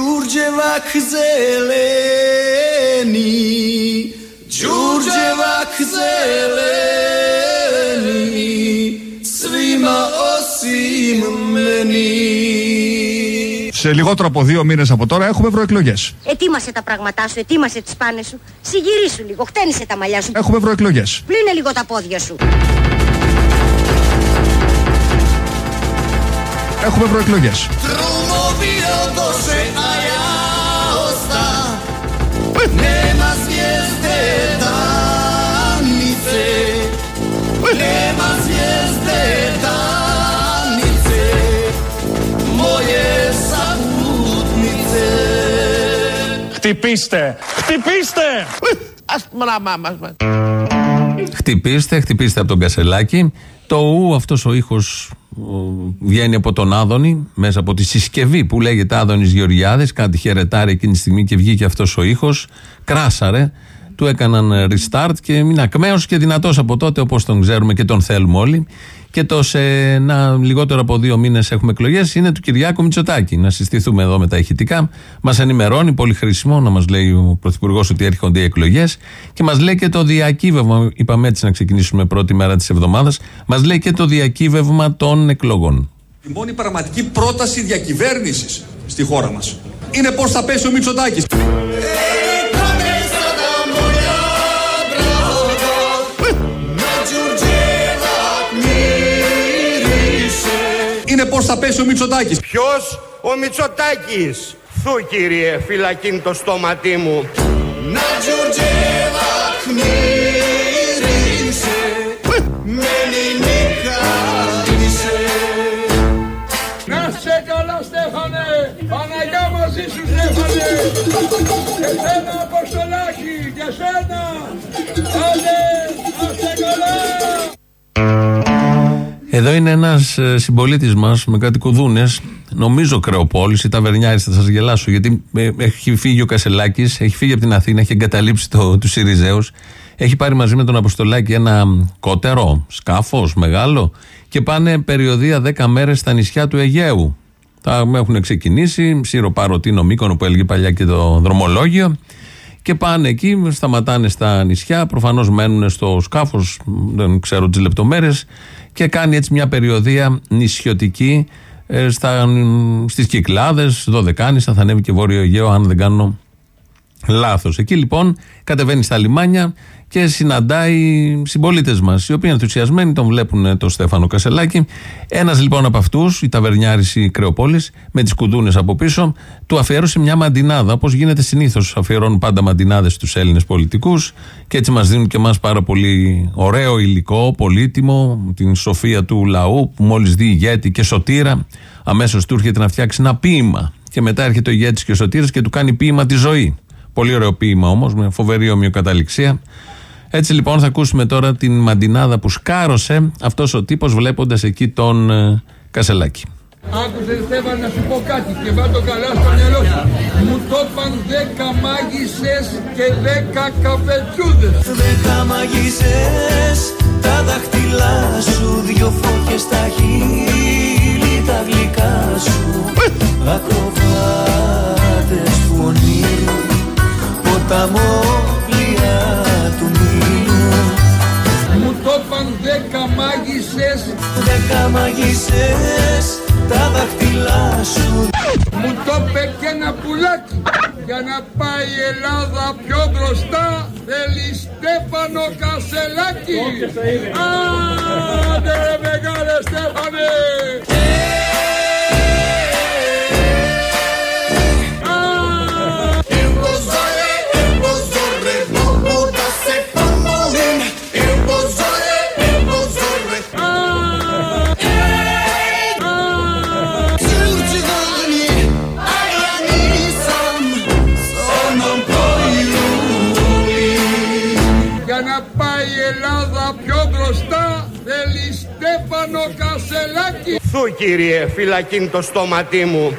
Đurđevak zeleni, Đurđevak zeleni, svima osim meni. Σε λιγότερο από δύο μήνες από τώρα έχουμε ευρωεκλογές. Ετοίμασε τα πράγματά σου, ετοίμασε τις πάνες σου. Συγυρίσου λίγο, χτένισε τα μαλλιά σου. Έχουμε ευρωεκλογές. Πλύνε λίγο τα πόδια σου. Έχουμε ευρωεκλογές. Χτυπήστε! Χτυπήστε! Ας πράγμα Χτυπήστε, χτυπήστε από τον Κασελάκη το ου, αυτός ο ήχος βγαίνει από τον Άδωνη, μέσα από τη συσκευή που λέγεται Άδωνης Γεωργιάδης. Κάτι χαιρετάρει εκείνη τη στιγμή και βγήκε αυτός ο ήχος. Κράσαρε. Του έκαναν restart και είναι ακμαίος και δυνατός από τότε, όπως τον ξέρουμε και τον θέλουμε όλοι. Και το σε ένα λιγότερο από δύο μήνες έχουμε εκλογές είναι του Κυριάκου Μητσοτάκη. Να συστηθούμε εδώ με τα ηχητικά. Μας ενημερώνει, πολύ χρήσιμο να μας λέει ο Πρωθυπουργός ότι έρχονται οι εκλογές. Και μας λέει και το διακύβευμα. Είπαμε έτσι να ξεκινήσουμε πρώτη μέρα της εβδομάδας. Μας λέει και το διακύβευμα των εκλογών. Η μόνη πραγματική πρόταση διακυβέρνησης στη χώρα μας είναι πώς θα πέσει ο Μητσοτάκης. Είναι πώς θα πέσει ο Μητσοτάκης. Ποιος ο Μητσοτάκης; Θου κύριε φυλακίν το στόματί μου. Na Đurđevak miriše Meni nikad više Να σε καλά Στέφανε! Παναγιά μαζί σου Στέφανε! Εσένα Αποστολάκη! Και εσένα! Άντε! Εδώ είναι ένας συμπολίτης μας με κάτι κουδούνες, νομίζω Κρεοπόλης ή Ταβερνιάρης, θα σας γελάσω, γιατί ε, έχει φύγει ο Κασελάκης, έχει φύγει από την Αθήνα, έχει εγκαταλείψει το, τους Σιριζέους. Έχει πάρει μαζί με τον Αποστολάκη ένα κότερο, σκάφος μεγάλο και πάνε περιοδία 10 μέρες στα νησιά του Αιγαίου. Τα έχουν ξεκινήσει, Σύρο Μύκονο που έλεγε παλιά και το δρομολόγιο. Και πάνε εκεί, σταματάνε στα νησιά, προφανώς μένουν στο σκάφος, δεν ξέρω τις λεπτομέρειες, και κάνει έτσι μια περιοδία νησιωτική ε, στα, στις Κυκλάδες, Δωδεκάνησα, θα ανέβει και Βόρειο Αιγαίο, αν δεν κάνω λάθος. Εκεί λοιπόν κατεβαίνει στα λιμάνια και συναντάει συμπολίτες μας, οι οποίοι ενθουσιασμένοι τον βλέπουν το Στέφανο Κασελάκη. Ένας λοιπόν από αυτούς, η Ταβερνιάρης η Κρεοπόλης, με τις κουδούνες από πίσω, του αφιέρωσε μια μαντινάδα, όπως γίνεται συνήθως. Αφιερώνουν πάντα μαντινάδες στους Έλληνες πολιτικούς και έτσι μας δίνουν και εμάς πάρα πολύ ωραίο υλικό, πολύτιμο, την σοφία του λαού, που μόλις δει ηγέτη και σωτήρα, αμέσως του έρχεται να φτιάξει ένα ποίημα. Και μετά έρχεται ο ηγέτης και ο σωτήρας και του κάνει ποίημα τη ζωή. Πολύ ωραίο ποίημα όμως, με φοβερή ομοιοκαταληξία. Έτσι λοιπόν θα ακούσουμε τώρα την μαντινάδα που σκάρωσε αυτός ο τύπος βλέποντας εκεί τον ε, Κασελάκη. Άκουσε Στέφαν να σου πω κάτι και βάλ' καλά στο μυαλό σου. Μου το είπαν δέκα μάγισσες και δέκα καπετσούδες. Δέκα μαγισσές τα δάχτυλά σου Δυο φώκες στα χείλη τα γλυκά σου Ακροβάτες του ονείρου Ποταμόπλια του Νείλου Μου το είπαν δέκα μάγισσες Δέκα μαγισσές τα δάχτυλά σου. Μου το είπε και ένα πουλάκι. Για να πάει η Ελλάδα πιο μπροστά Θέλει Στέφανο Κασελάκη Άντε ρε μεγάλε Στέφανε Κασελάκη Θου κύριε φυλακίν το στόματί μου.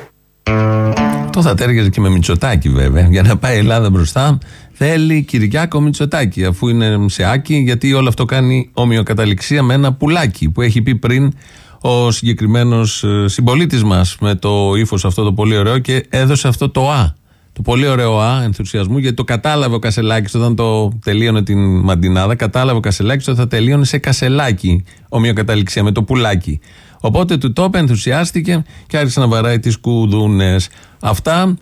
Το θα τέργαζε και με Μητσοτάκη βέβαια. Για να πάει η Ελλάδα μπροστά θέλει Κυριάκο Μητσοτάκη αφού είναι σε άκη γιατί όλο αυτό κάνει ομοιοκαταληξία με ένα πουλάκι που έχει πει πριν ο συγκεκριμένος συμπολίτης μας με το ύφος αυτό το πολύ ωραίο και έδωσε αυτό το Α. Το πολύ ωραίο Α ενθουσιασμού, γιατί το κατάλαβε ο Κασελάκης όταν το τελείωνε την μαντινάδα. Κατάλαβε ο Κασελάκης ότι θα τελείωνε σε κασελάκι, ομοιοκαταληξία με το πουλάκι. Οπότε του το ενθουσιάστηκε και άρχισε να βαράει τις κουδούνες. Αυτά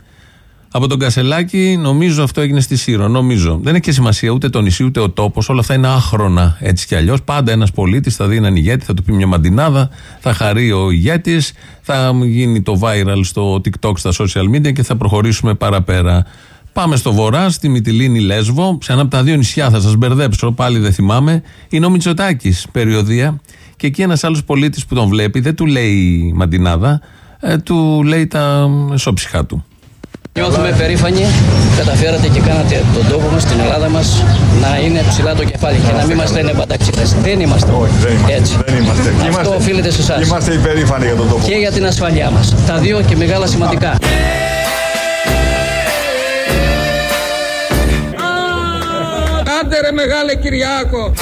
από τον Κασελάκη, νομίζω αυτό έγινε στη Σύρο. Νομίζω. Δεν έχει και σημασία ούτε το νησί ούτε ο τόπος. Όλα αυτά είναι άχρονα έτσι κι αλλιώς. Πάντα ένας πολίτης θα δει έναν ηγέτη, θα του πει μια μαντινάδα, θα χαρεί ο ηγέτης, θα γίνει το viral στο TikTok, στα social media και θα προχωρήσουμε παραπέρα. Πάμε στο βορρά, στη Μυτιλίνη Λέσβο, σε ένα από τα δύο νησιά, θα σας μπερδέψω, πάλι δεν θυμάμαι. Είναι ο Μητσοτάκης, περιοδία. Και εκεί ένας άλλος πολίτης που τον βλέπει δεν του λέει μαντινάδα, ε, του λέει τα σώψυχά του. Νιώθουμε περήφανοι, καταφέρατε και κάνατε τον τόπο μας, την Ελλάδα μας να είναι ψηλά το κεφάλι και να μην μας λένε μπανταξίδες. Δεν είμαστε. Όχι, δεν είμαστε. Έτσι. Δεν είμαστε. Αυτό Είμαστε- οφείλεται σε εσάς. Είμαστε υπερήφανοι για τον τόπο. Και για την ασφαλειά μας. Τα δύο και μεγάλα σημαντικά. Άντε ρε μεγάλε Κυριάκο.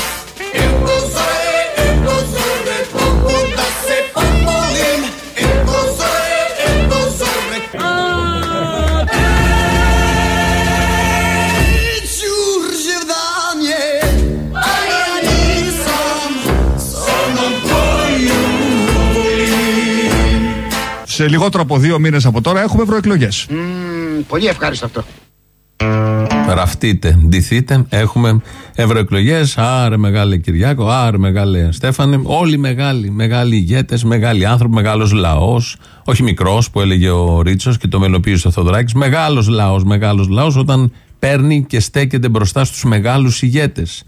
Σε λιγότερο από δύο μήνες από τώρα έχουμε ευρωεκλογές. Πολύ ευχάριστο αυτό. Ραφτείτε, ντυθείτε. Έχουμε ευρωεκλογές. Άρε μεγάλε Κυριάκο, άρε μεγάλε Στέφανε. Όλοι μεγάλοι, μεγάλοι ηγέτες, μεγάλοι άνθρωποι, μεγάλος λαός. Όχι μικρός που έλεγε ο Ρίτσος και το μελοποίησε ο Θοδωράκης. Μεγάλος λαός, μεγάλος λαός όταν παίρνει και στέκεται μπροστά στους μεγάλους ηγέτες.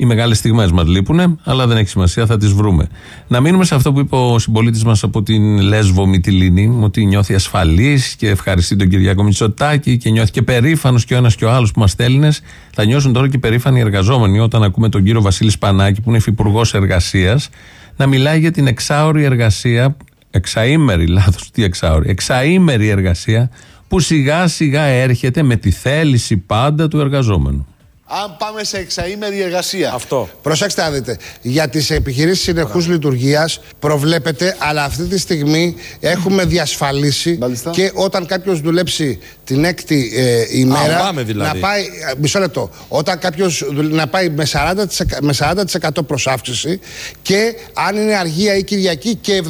Οι μεγάλες στιγμές μας λείπουν, αλλά δεν έχει σημασία, θα τις βρούμε. Να μείνουμε σε αυτό που είπε ο συμπολίτης μας από την Λέσβο Μυτιλίνη, ότι νιώθει ασφαλής και ευχαριστεί τον Κυριακό Μητσοτάκη και νιώθει και περήφανος και ο ένας και ο άλλος που μα στέλνε. Θα νιώσουν τώρα και περήφανοι οι εργαζόμενοι όταν ακούμε τον κύριο Βασίλη Σπανάκη, που είναι υφυπουργός εργασίας, να μιλάει για την εξάωρη εργασία, εξαήμερη, λάθος, τι εξάωρη, εξαήμερη εργασία που σιγά σιγά έρχεται με τη θέληση πάντα του εργαζόμενου. Αν πάμε σε εξαήμερη εργασία. Αυτό. Προσέξτε να δείτε. Για τις επιχειρήσεις συνεχούς λειτουργίας προβλέπεται, αλλά αυτή τη στιγμή έχουμε διασφαλίσει Μάλιστα. και όταν κάποιος δουλέψει την έκτη ε, ημέρα. πάμε δηλαδή. Να πάει. ε, Μισό λεπτό. Όταν κάποιος να πάει με 40%, με 40% προς αύξηση και αν είναι αργία ή Κυριακή και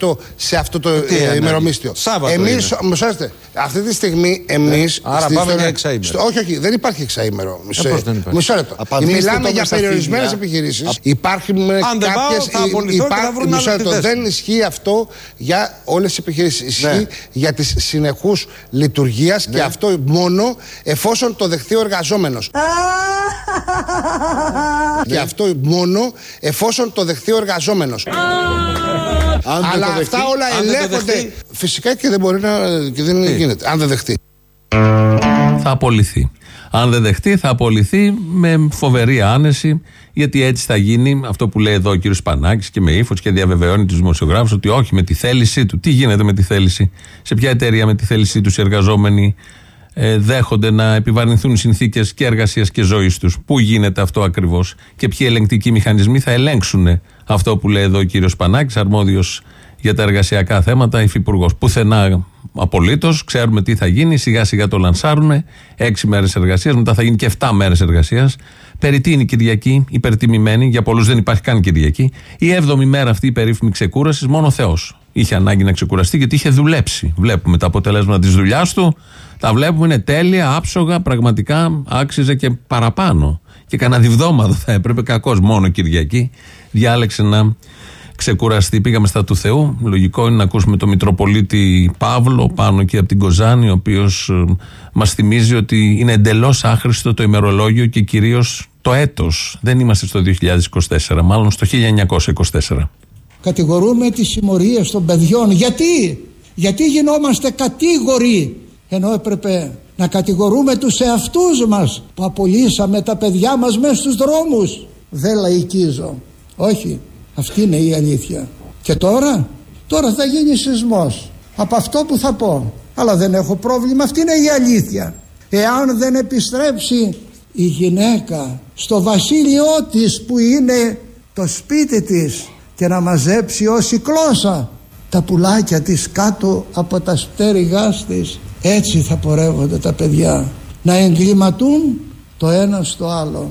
75% σε αυτό το Τι ε, είναι ημερομίσθιο. Σάββατο Εμείς, είναι. μισό λεπτό. Αυτή τη στιγμή εμείς. Άρα πάμε για εξαήμερο. όχι, όχι, δεν υπάρχει εξαήμερο. Μισό, πώς δεν υπάρχει. μισό λεπτό. Απαντήστε Μιλάμε το για μες στα περιορισμένες φίδια. επιχειρήσεις. Α- Υπάρχουν Αν δεν πάω, κάποιες- θα απολυθώ και θα βρουν μισό άλλο τη λεπτό. θέση. Δεν ισχύει αυτό για όλες τις επιχειρήσεις. Ισχύει Ναι. για τις συνεχούς λειτουργίας και αυτό μόνο εφόσον το δεχτεί ο εργαζόμενος. και αυτό μόνο εφόσον το δεχτεί ο εργαζόμενος. Αν δεν Αλλά το δεχτεί, αυτά όλα αν δεν το ελέγχονται. δεχτεί, Φυσικά και δεν μπορεί να. και δεν γίνεται. Αν δεν δεχτεί. θα απολυθεί. Αν δεν δεχτεί, θα απολυθεί με φοβερή άνεση, γιατί έτσι θα γίνει αυτό που λέει εδώ ο κύριος Πανάκης και με ύφος και διαβεβαιώνει τους δημοσιογράφους ότι όχι με τη θέλησή του. Τι γίνεται με τη θέληση, σε ποια εταιρεία με τη θέλησή τους οι εργαζόμενοι ε, δέχονται να επιβαρυνθούν οι συνθήκες και εργασίας και ζωής τους; Πού γίνεται αυτό ακριβώς και ποιοι ελεγκτικοί μηχανισμοί θα ελέγξουν αυτό που λέει εδώ ο κύριος Πανάκης, αρμόδιος για τα εργασιακά θέματα, υφυπουργός. Πουθενά απολύτως. Ξέρουμε τι θα γίνει. Σιγά σιγά το λανσάρουν. Έξι μέρες εργασίας. Μετά θα γίνει και 7 μέρες εργασίας. Περί τι είναι η Κυριακή, υπερτιμημένη. Για πολλούς δεν υπάρχει καν Κυριακή. Η 7η μέρα αυτή η περίφημη ξεκούραση, μόνο ο Θεός είχε ανάγκη να ξεκουραστεί γιατί είχε δουλέψει. Βλέπουμε τα αποτελέσματα της δουλειάς του. Τα βλέπουμε, είναι τέλεια, άψογα, πραγματικά άξιζε και παραπάνω. Και κανένα διβδόμαδο θα έπρεπε, κακώ μόνο Κυριακή. Διάλεξε να ξεκουραστεί. Πήγαμε στα του Θεού. Λογικό είναι να ακούσουμε τον Μητροπολίτη Παύλο πάνω εκεί από την Κοζάνη, ο οποίος μας θυμίζει ότι είναι εντελώς άχρηστο το ημερολόγιο και κυρίως το έτος. Δεν είμαστε στο 2024, μάλλον στο 1924. Κατηγορούμε τις συμμορίες των παιδιών. Γιατί; Γιατί γινόμαστε κατήγοροι; Ενώ έπρεπε να κατηγορούμε τους εαυτούς μας που απολύσαμε τα παιδιά μας μέσα στους δρόμους. Δεν λαϊκίζω. Όχι. Αυτή είναι η αλήθεια. Και τώρα, τώρα θα γίνει σεισμός. Από αυτό που θα πω. Αλλά δεν έχω πρόβλημα. Αυτή είναι η αλήθεια. Εάν δεν επιστρέψει η γυναίκα στο βασίλειό της που είναι το σπίτι της και να μαζέψει ως η κλώσσα τα πουλάκια της κάτω από τα στέριγάς της έτσι θα πορεύονται τα παιδιά να εγκληματούν το ένα στο άλλο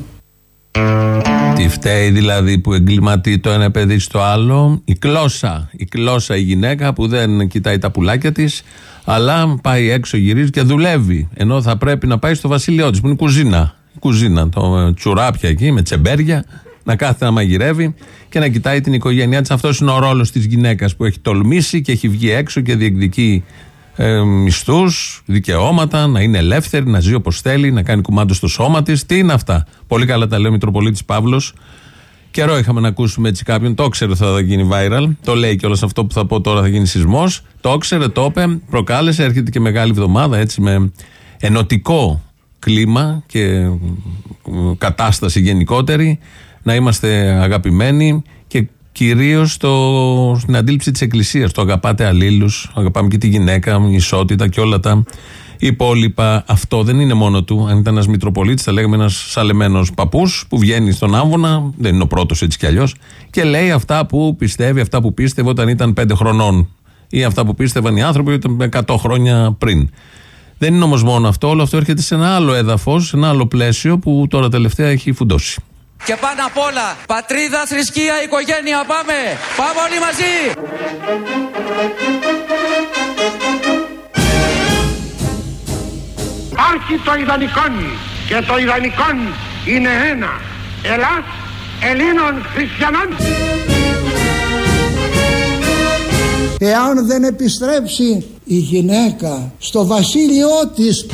Τι φταίει δηλαδή που εγκληματεί το ένα παιδί στο άλλο. Η κλώσσα Η κλώσσα η γυναίκα που δεν κοιτάει τα πουλάκια της Αλλά πάει έξω γυρίζει και δουλεύει. Ενώ θα πρέπει να πάει στο βασίλειό της που είναι η κουζίνα. Η κουζίνα, το τσουράπια εκεί με τσεμπέρια να κάθεται να μαγειρεύει και να κοιτάει την οικογένειά της. Αυτός είναι ο ρόλος της γυναίκας που έχει τολμήσει και έχει βγει έξω και διεκδικεί ε, μισθούς, δικαιώματα, να είναι ελεύθερη, να ζει όπως θέλει, να κάνει κουμάντο στο σώμα της. Τι είναι αυτά; Πολύ καλά τα λέει ο Μητροπολίτης Παύλος. Καιρό είχαμε να ακούσουμε έτσι κάποιον. Το ήξερε ότι θα γίνει viral. Το λέει και όλο αυτό που θα πω τώρα θα γίνει σεισμός. Το ήξερε, το είπε, προκάλεσε. Έρχεται και μεγάλη εβδομάδα έτσι με ενωτικό κλίμα και ε, κατάσταση γενικότερη να είμαστε αγαπημένοι και κυρίως στην αντίληψη της Εκκλησίας. Το αγαπάτε αλλήλους, αγαπάμε και τη γυναίκα, η ισότητα και όλα τα υπόλοιπα. Αυτό δεν είναι μόνο του. Αν ήταν ένας Μητροπολίτης, θα λέγαμε ένας σαλεμένος παππούς που βγαίνει στον Άμβονα, δεν είναι ο πρώτος έτσι κι αλλιώς, και λέει αυτά που πιστεύει, αυτά που πίστευε όταν ήταν πέντε χρονών ή αυτά που πίστευαν οι άνθρωποι ήταν 100 χρόνια πριν. Δεν είναι όμως μόνο αυτό, όλο αυτό έρχεται σε ένα άλλο έδαφος, σε ένα άλλο πλαίσιο που τώρα τελευταία έχει φουντώσει. Και πάνω απ' όλα, πατρίδα, θρησκεία, οικογένεια, πάμε! Πάμε όλοι μαζί! Υπάρχει το ιδανικόν και το ιδανικόν είναι ένα. Ελλάς Ελλήνων Χριστιανών. Εάν δεν επιστρέψει η γυναίκα στο βασίλειό της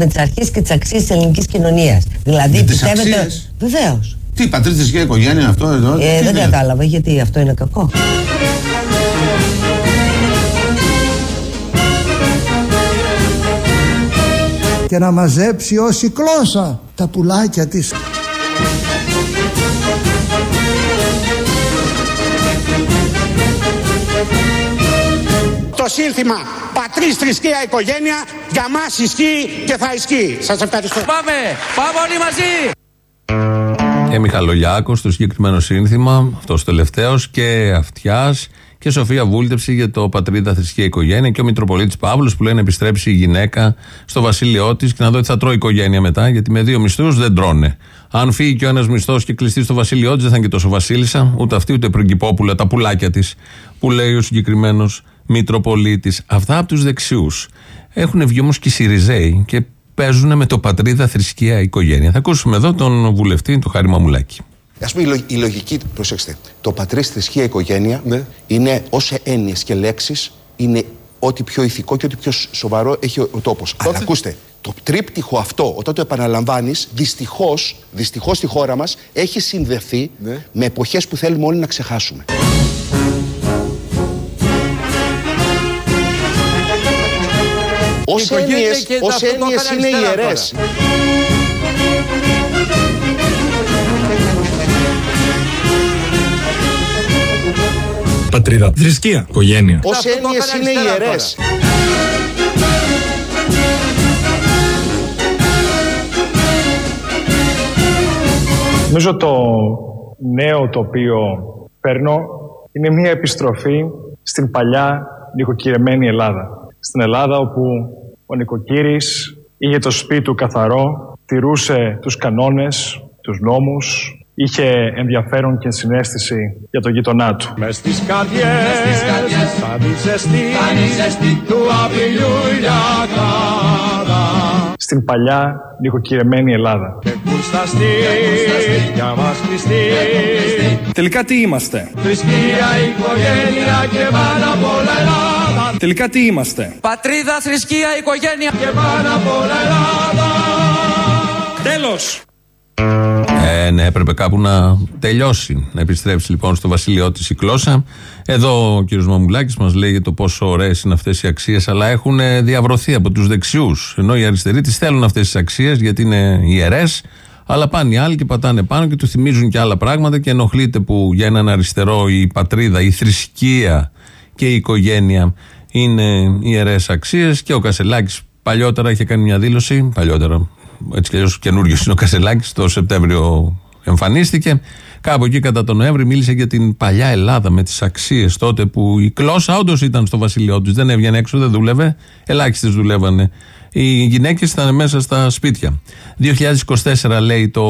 με τι αρχέ και τι αξίε της ελληνικής κοινωνίας. Δηλαδή, Με τις πιστεύετε. αξίες; Βεβαίως. Τι, πατρίτη και οικογένεια αυτό εδώ; Ε, τι δεν είναι; κατάλαβα γιατί αυτό είναι κακό. και να μαζέψει ως η κλώσσα τα πουλάκια της. Το σύνθημα πατρίς, θρησκεία, οικογένεια για μας ισχύει και θα ισχύει. Σας ευχαριστώ. Πάμε! Πάμε όλοι μαζί! Και Μιχαλολιάκος στο συγκεκριμένο σύνθημα, αυτός τελευταίος, και Αυτιάς και Σοφία Βούλτεψη για το Πατρίδα Θρησκεία Οικογένεια και ο Μητροπολίτης Παύλος που λέει να επιστρέψει η γυναίκα στο βασίλειό της και να δω τι θα τρώει η οικογένεια μετά, γιατί με δύο μισθούς δεν τρώνε. Αν φύγει και ο ένας μισθός και κλειστεί στο βασίλειό της, δεν θα είναι και τόσο βασίλισσα, ούτε αυτή ούτε πριγκυπόπουλα, τα πουλάκια της, που λέει ο συγκεκριμένος Μητροπολίτης. Αυτά από τους δεξιούς. Έχουν βγει όμως και οι Σιριζέοι και παίζουν με το πατρίδα θρησκεία οικογένεια. Θα ακούσουμε εδώ τον βουλευτή, τον Χάρη Μαμουλάκη. Α πούμε, η λο- η λογική, προσέξτε, το πατρί, θρησκεία, οικογένεια είναι ω έννοιες και λέξεις είναι ό,τι πιο ηθικό και ό,τι πιο σ- σοβαρό έχει ο, ο τόπος. Αλλά ακούστε, το τρίπτυχο αυτό, όταν το επαναλαμβάνεις, δυστυχώς δυστυχώς στη χώρα μας έχει συνδεθεί με εποχές που θέλουμε όλοι να ξεχάσουμε. Ως οικογένεια έννοιες, και ως αυτό το έννοιες έκανε είναι αριστερά ιερές. Πατρίδα. Θρησκεία. Οικογένεια. Ως έννοιες είναι ιερές. Νομίζω το νέο το οποίο παίρνω είναι μια επιστροφή στην παλιά νοικοκυρεμένη Ελλάδα. Στην Ελλάδα όπου ο νοικοκύρης είχε το σπίτι του καθαρό, τηρούσε τους κανόνες, τους νόμους, είχε ενδιαφέρον και συνέστηση για τον γείτονά του. Μες στις καρδιές, θα τη ζεστή, του απειλιού λιακάδα. Στην παλιά νοικοκυρεμένη Ελλάδα. Κουρσταστή, για μας κλειστή, Τελικά τι είμαστε; θρησκεία, οικογένεια και πάνω απ' όλα Ελλάδα. Τελικά τι είμαστε; Πατρίδα, θρησκεία, οικογένεια Και πάνω απ' όλα Ελλάδα. Τέλος. Ε, ναι, έπρεπε κάπου να τελειώσει. Να επιστρέψει λοιπόν στο βασίλειό της η κλώσσα. Εδώ ο κ. Μαμουλάκης μας λέει για το πόσο ωραίες είναι αυτές οι αξίες, αλλά έχουν ε, διαβρωθεί από τους δεξιούς. Ενώ οι αριστεροί τις θέλουν αυτές τις αξίες γιατί είναι ιερές, αλλά πάνε οι άλλοι και πατάνε πάνω και του θυμίζουν και άλλα πράγματα και ενοχλείται που για έναν αριστερό η πατρίδα, η θρησκεία και η οικογένεια είναι ιερές αξίες και ο Κασελάκης Παλιότερα είχε κάνει μια δήλωση, παλιότερα, έτσι κι αλλιώς καινούριο είναι ο Κασελάκης, το Σεπτέμβριο εμφανίστηκε. Κάπου εκεί κατά τον Νοέμβρη μίλησε για την παλιά Ελλάδα με τις αξίες τότε που η κλώσσα όντως ήταν στο βασιλειό του. Δεν έβγαινε έξω, δεν δούλευε. Ελάχιστες δουλεύανε. Οι γυναίκες ήταν μέσα στα σπίτια. 2024 λέει το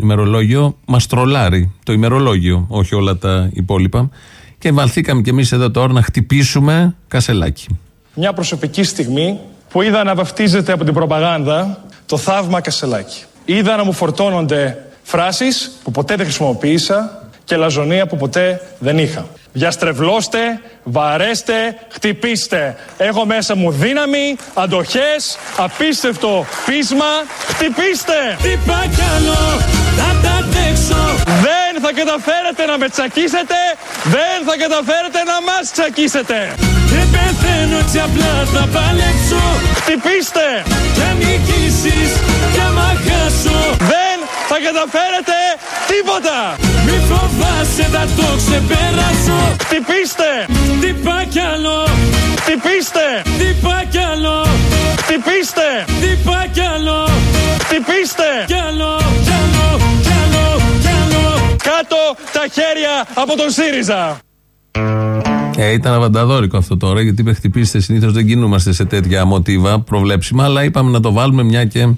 ημερολόγιο, μας τρολάρει το ημερολόγιο, όχι όλα τα υπόλοιπα. Και βαλθήκαμε κι εμείς εδώ τώρα να χτυπήσουμε κασελάκι. Μια προσωπική στιγμή που είδα να βαφτίζεται από την προπαγάνδα το θαύμα Κασελάκη. Είδα να μου φορτώνονται φράσεις που ποτέ δεν χρησιμοποίησα και λαζονία που ποτέ δεν είχα. Διαστρεβλώστε, βαρέστε, χτυπήστε. Έχω μέσα μου δύναμη, αντοχές, απίστευτο πείσμα. Χτυπήστε! Τι καλό, θα τα αντέξω Δεν θα καταφέρετε να με τσακίσετε, δεν θα καταφέρετε να μας τσακίσετε. Και πεθαίνω έτσι απλά θα παλέψω Χτυπήστε! Και αν νικήσεις και άμα χάσω Δεν θα καταφέρετε τίποτα! Μη φοβάσαι θα το ξεπεράσω Χτυπήστε! Χτυπά κι άλλο Χτυπήστε! Χτυπά κι άλλο Χτυπήστε! Χτυπά κι άλλο Χτυπήστε! Κι άλλο Κάτω τα χέρια από τον ΣΥΡΙΖΑ! Ε, ήταν αβανταδόρικο αυτό τώρα, γιατί είπε χτυπήστε. Συνήθως δεν κινούμαστε σε τέτοια μοτίβα προβλέψιμα, αλλά είπαμε να το βάλουμε μια και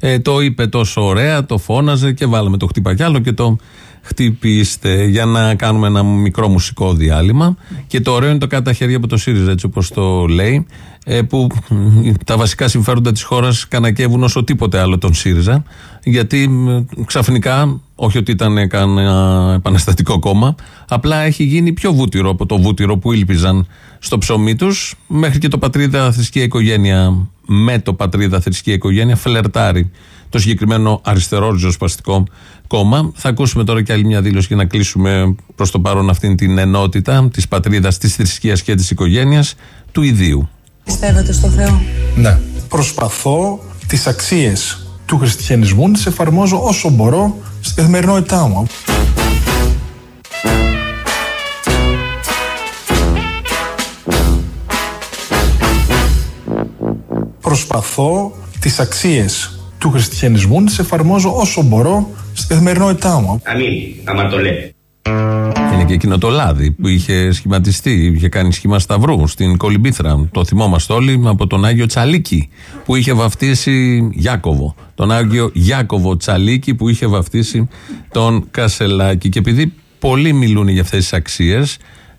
ε, το είπε τόσο ωραία, το φώναζε και βάλαμε το χτυπακιάλο και το χτυπήστε για να κάνουμε ένα μικρό μουσικό διάλειμμα. Και το ωραίο είναι το κάτω τα χέρια από το ΣΥΡΙΖΑ, έτσι όπως το λέει, ε, που μ, τα βασικά συμφέροντα της χώρας κανακεύουν όσο τίποτε άλλο τον ΣΥΡΙΖΑ. Γιατί μ, ξαφνικά, όχι ότι ήταν κανένα επαναστατικό κόμμα, απλά έχει γίνει πιο βούτυρο από το βούτυρο που ήλπιζαν στο ψωμί τους, μέχρι και το πατρίδα θρησκεία οικογένεια, με το πατρίδα θρησκεία οικογένεια, φλερτάρει το συγκεκριμένο αριστερό ριζοσπαστικό κόμμα. Θα ακούσουμε τώρα και άλλη μια δήλωση για να κλείσουμε προς το παρόν αυτήν την ενότητα της πατρίδας, της θρησκείας και της οικογένειας του ιδίου. Πιστεύετε στο Θεό; Ναι. Προσπαθώ τις αξίες του χριστιανισμού να τις εφαρμόζω όσο μπορώ στην καθημερινότητά μου. Προσπαθώ τις αξίες του χριστιανισμού να τις εφαρμόζω όσο μπορώ στην καθημερινότητά μου. Αμήν, άμα το λέει. Είναι και εκείνο το λάδι που είχε σχηματιστεί, είχε κάνει σχήμα σταυρού στην Κολυμπήθρα. Το θυμόμαστε όλοι από τον Άγιο Τσαλίκη που είχε βαφτίσει Γιάκοβο. Τον Άγιο Γιάκοβο Τσαλίκη που είχε βαφτίσει τον Κασελάκη. Και επειδή πολλοί μιλούν για αυτές τις αξίες,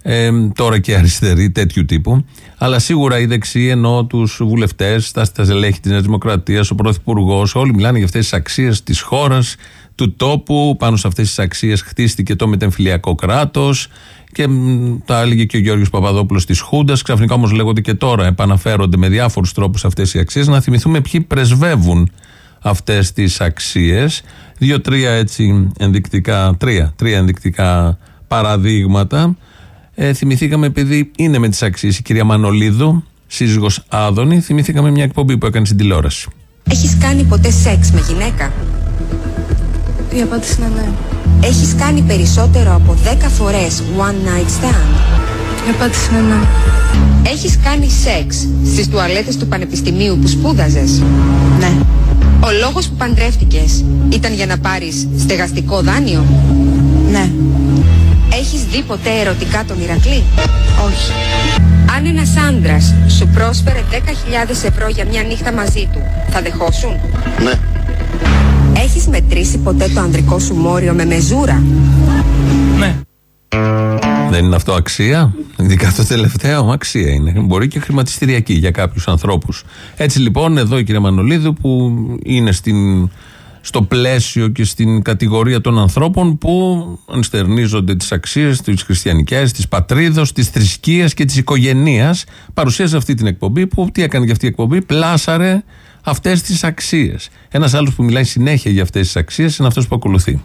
ε, τώρα και αριστεροί τέτοιου τύπου, αλλά σίγουρα οι δεξιοί εννοώ τους βουλευτές, τα στελέχη της Νέας Δημοκρατίας, ο Πρωθυπουργός, όλοι μιλάνε για αυτές τις αξίες της χώρας, του τόπου. Πάνω σε αυτές τις αξίες χτίστηκε το μετεμφυλιακό κράτος και μ, τα έλεγε και ο Γιώργος Παπαδόπουλος της Χούντας. Ξαφνικά όμως λέγονται και τώρα, επαναφέρονται με διάφορους τρόπους αυτές οι αξίες. Να θυμηθούμε ποιοι πρεσβεύουν αυτές τις αξίες. Δύο-τρία έτσι ενδεικτικά, τρία, τρία ενδεικτικά παραδείγματα. Ε, θυμηθήκαμε επειδή είναι με τις αξίες η κυρία Μανολίδου, σύζυγος Άδωνη, θυμηθήκαμε μια εκπομπή που έκανε στην τηλεόραση. Έχεις κάνει ποτέ σεξ με γυναίκα; Η απάντηση είναι ναι. Έχεις κάνει περισσότερο από 10 φορές one night stand; Η απάντηση είναι ναι. Έχεις κάνει σεξ στις τουαλέτες του πανεπιστημίου που σπούδαζες; Ναι. Ο λόγος που παντρεύτηκες ήταν για να πάρεις στεγαστικό δάνειο; Ναι. Έχεις δει ποτέ ερωτικά τον Ηρακλή; Όχι. Αν ένας άντρας σου πρόσφερε 10.000 ευρώ για μια νύχτα μαζί του, θα δεχόσουν; Ναι. Έχεις μετρήσει ποτέ το ανδρικό σου μόριο με μεζούρα; Ναι. Δεν είναι αυτό αξία; Ειδικά το τελευταίο, αξία είναι. Μπορεί και χρηματιστηριακή για κάποιους ανθρώπους. Έτσι λοιπόν, εδώ η κυρία Μανολίδου που είναι στην, στο πλαίσιο και στην κατηγορία των ανθρώπων που ενστερνίζονται τις αξίες, τις χριστιανικές, τη πατρίδο, τη θρησκεία και της οικογένειας, παρουσίασε αυτή την εκπομπή που τι έκανε και αυτή η εκπομπή, πλάσαρε αυτές τις αξίες. Ένας άλλος που μιλάει συνέχεια για αυτές τις αξίες είναι αυτός που ακολουθεί.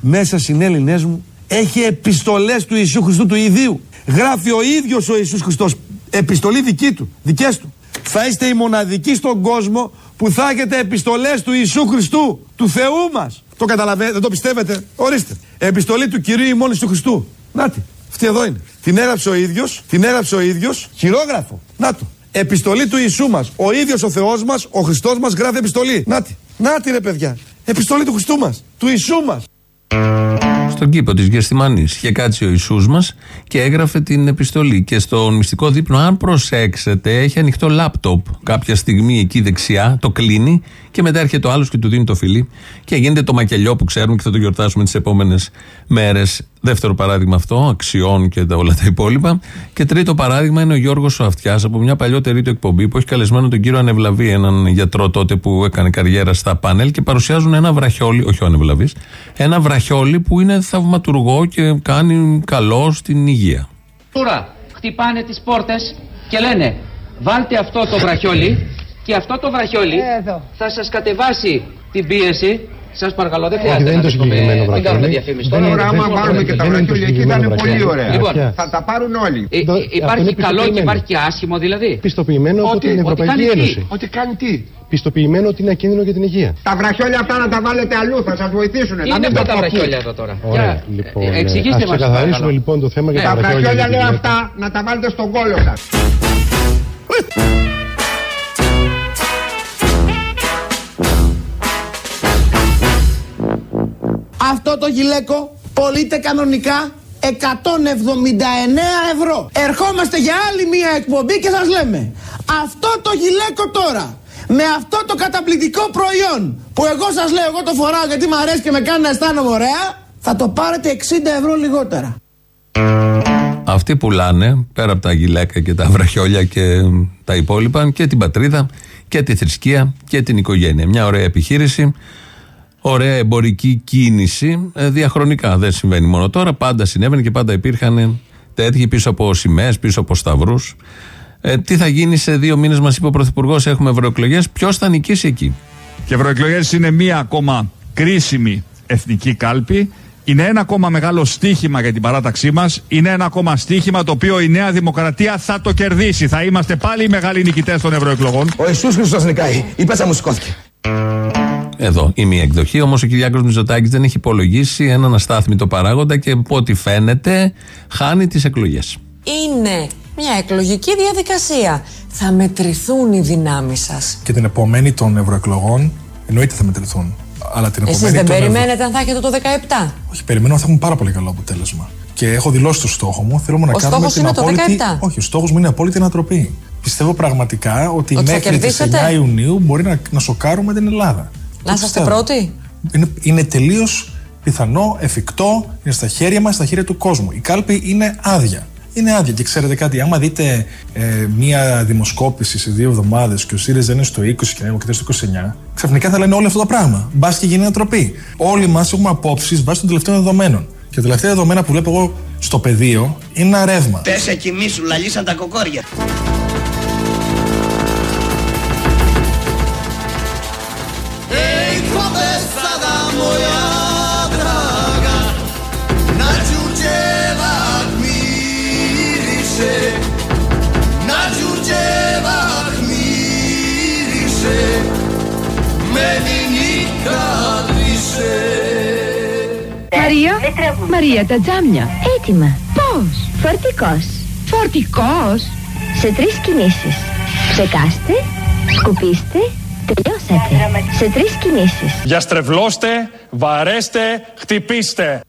μέσα συνέλληνές μου έχει επιστολές του Ιησού Χριστού του ιδίου. Γράφει ο ίδιος ο Ιησούς Χριστός επιστολή δική του, δικές του. Θα είστε οι μοναδικοί στον κόσμο που θα έχετε επιστολές του Ιησού Χριστού, του Θεού μας. Το καταλαβαίνετε, δεν το πιστεύετε; Ορίστε. Επιστολή του Κυρίου ημών του Χριστού. Νάτι. Αυτή εδώ είναι. Την έγραψε ο ίδιος, την έγραψε ο ίδιος, χειρόγραφο. Να το. Επιστολή του Ιησού μας. Ο ίδιος ο Θεός μας, ο Χριστός μας γράφει επιστολή. Νάτι. Νάτι ρε παιδιά. Επιστολή του Χριστού μας. Του Ιησού μας. Στον κήπο της Γεστημανή. Είχε κάτσει ο Ιησούς μας και έγραφε την επιστολή. Και στον μυστικό δείπνο, αν προσέξετε, έχει ανοιχτό λάπτοπ. Κάποια στιγμή εκεί δεξιά το κλείνει και μετά έρχεται ο άλλος και του δίνει το φιλί. Και γίνεται το μακελιό που ξέρουμε και θα το γιορτάσουμε τις επόμενες μέρες. Δεύτερο παράδειγμα αυτό, αξιών και τα, όλα τα υπόλοιπα. Και τρίτο παράδειγμα είναι ο Γιώργος Αυτιά από μια παλιότερη του εκπομπή που έχει καλεσμένο τον κύριο Ανεβλαβή, έναν γιατρό τότε που έκανε καριέρα στα πάνελ και παρουσιάζουν ένα βραχιόλι, όχι ο Ανεβλαβής, ένα βραχιόλι που είναι θαυματουργό και κάνει καλό στην υγεία. Τώρα χτυπάνε τις πόρτες και λένε βάλτε αυτό το βραχιόλι και αυτό το βραχιόλι θα σας κατεβάσει την πίεση Σας παρακαλώ, δεν χρειάζεται. δεν είναι να το πούμε- συγκεκριμένο Δεν κάνουμε βραχιόλι. διαφήμισης. Δεν Τώρα, είναι- άμα δεν είναι- βάλουμε και τα δεν είναι το βραχιόλια εκεί, θα συγκεκριμένο είναι πολύ βραχιόλι. ωραία. Λοιπόν, θα τα πάρουν όλοι. Ε, αυτό είναι Υπάρχει καλό και πιστοποιημένο. υπάρχει και άσχημο δηλαδή. Πιστοποιημένο από Ότι- την ότι Ευρωπαϊκή κάνει τι; Ένωση. Ότι κάνει τι; Πιστοποιημένο ότι είναι ακίνδυνο για την υγεία. Τα βραχιόλια αυτά να τα βάλετε αλλού, θα σας βοηθήσουν. να Είναι μην αυτά τα από εκεί. βραχιόλια εδώ τώρα. Ωραία. Για, Λοιπόν, ε, εξηγήστε ας μας, ξεκαθαρίσουμε παρακαλώ. λοιπόν το θέμα για Ναι. τα Τα βραχιόλια. βραχιόλια για την λέω γυναίκα. αυτά να τα βάλετε στον κόλο σας. Αυτό το γυλαίκο πωλείται κανονικά 179 ευρώ. Ερχόμαστε για άλλη μία εκπομπή και σας λέμε αυτό το γυλαίκο τώρα με αυτό το καταπληκτικό προϊόν που εγώ σας λέω εγώ το φοράω γιατί μου αρέσει και με κάνει να αισθάνομαι ωραία θα το πάρετε 60 ευρώ λιγότερα. Αυτοί πουλάνε πέρα από τα γυλαίκα και τα βραχιόλια και τα υπόλοιπα και την πατρίδα και τη θρησκεία και την οικογένεια. Μια ωραία επιχείρηση, ωραία εμπορική κίνηση. ε, διαχρονικά δεν συμβαίνει μόνο τώρα. Πάντα συνέβαινε και πάντα υπήρχαν τέτοιοι πίσω από σημαίες, πίσω από σταυρούς. Ε, τι θα γίνει σε δύο μήνες, μας είπε ο Πρωθυπουργός, έχουμε ευρωεκλογές. Ποιος θα νικήσει εκεί; Και ευρωεκλογές είναι μία ακόμα κρίσιμη εθνική κάλπη. Είναι ένα ακόμα μεγάλο στίχημα για την παράταξή μας. Είναι ένα ακόμα στίχημα το οποίο η Νέα Δημοκρατία θα το κερδίσει. Θα είμαστε πάλι οι μεγάλοι νικητές των ευρωεκλογών. Ο Ιησούς Χριστός νικάει. Η πέσα μου σηκώθηκε. Εδώ η μία εκδοχή. Όμως ο Κυριάκος Μητσοτάκης δεν έχει υπολογίσει έναν αστάθμητο παράγοντα και από ό,τι φαίνεται χάνει τις εκλογές. Είναι μια εκλογική διαδικασία. Θα μετρηθούν οι δυνάμεις σας. Και την επομένη των ευρωεκλογών εννοείται θα μετρηθούν. Αλλά την Εσείς επομένη δεν των ευρω- περιμένετε αν θα έχετε το 17. Όχι, περιμένω να θα έχουμε πάρα πολύ καλό αποτέλεσμα. Και έχω δηλώσει το στόχο μου. Θέλουμε να Ο κάνουμε στόχος την είναι το απόλυτη. 17. Όχι, ο στόχος μου είναι η απόλυτη ανατροπή. Πιστεύω πραγματικά ότι, Ότι θα μέχρι τις 9 κερδίσετε. Ιουνίου μπορεί να, να σοκάρουμε την Ελλάδα. Να Το είσαστε πιστεύω. πρώτοι; Είναι, είναι τελείως πιθανό, εφικτό, είναι στα χέρια μας, στα χέρια του κόσμου. Η κάλπη είναι άδεια. Είναι άδεια. Και ξέρετε κάτι, άμα δείτε ε, μία δημοσκόπηση σε δύο εβδομάδες και ο ΣΥΡΙΖΑ είναι στο 20 και η Δημοκρατία στο 29, ξαφνικά θα λένε όλο αυτό το πράγμα. Μπας και γίνει ανατροπή. Όλοι μας έχουμε απόψεις βάσει των τελευταίων δεδομένων. Και τα τελευταία δεδομένα που βλέπω εγώ στο πεδίο είναι ένα ρεύμα. Πες εκεί σου, λαλήσαν τα κοκόρια. Μαρία, Μαρία, τα τζάμια. Έτοιμα. Πώς; Φορτικός. Φορτικός; Σε τρεις κινήσεις. Ψεκάστε, σκουπίστε, τελειώσατε. Σε τρεις κινήσεις. Διαστρεβλώστε, βαρέστε, χτυπήστε.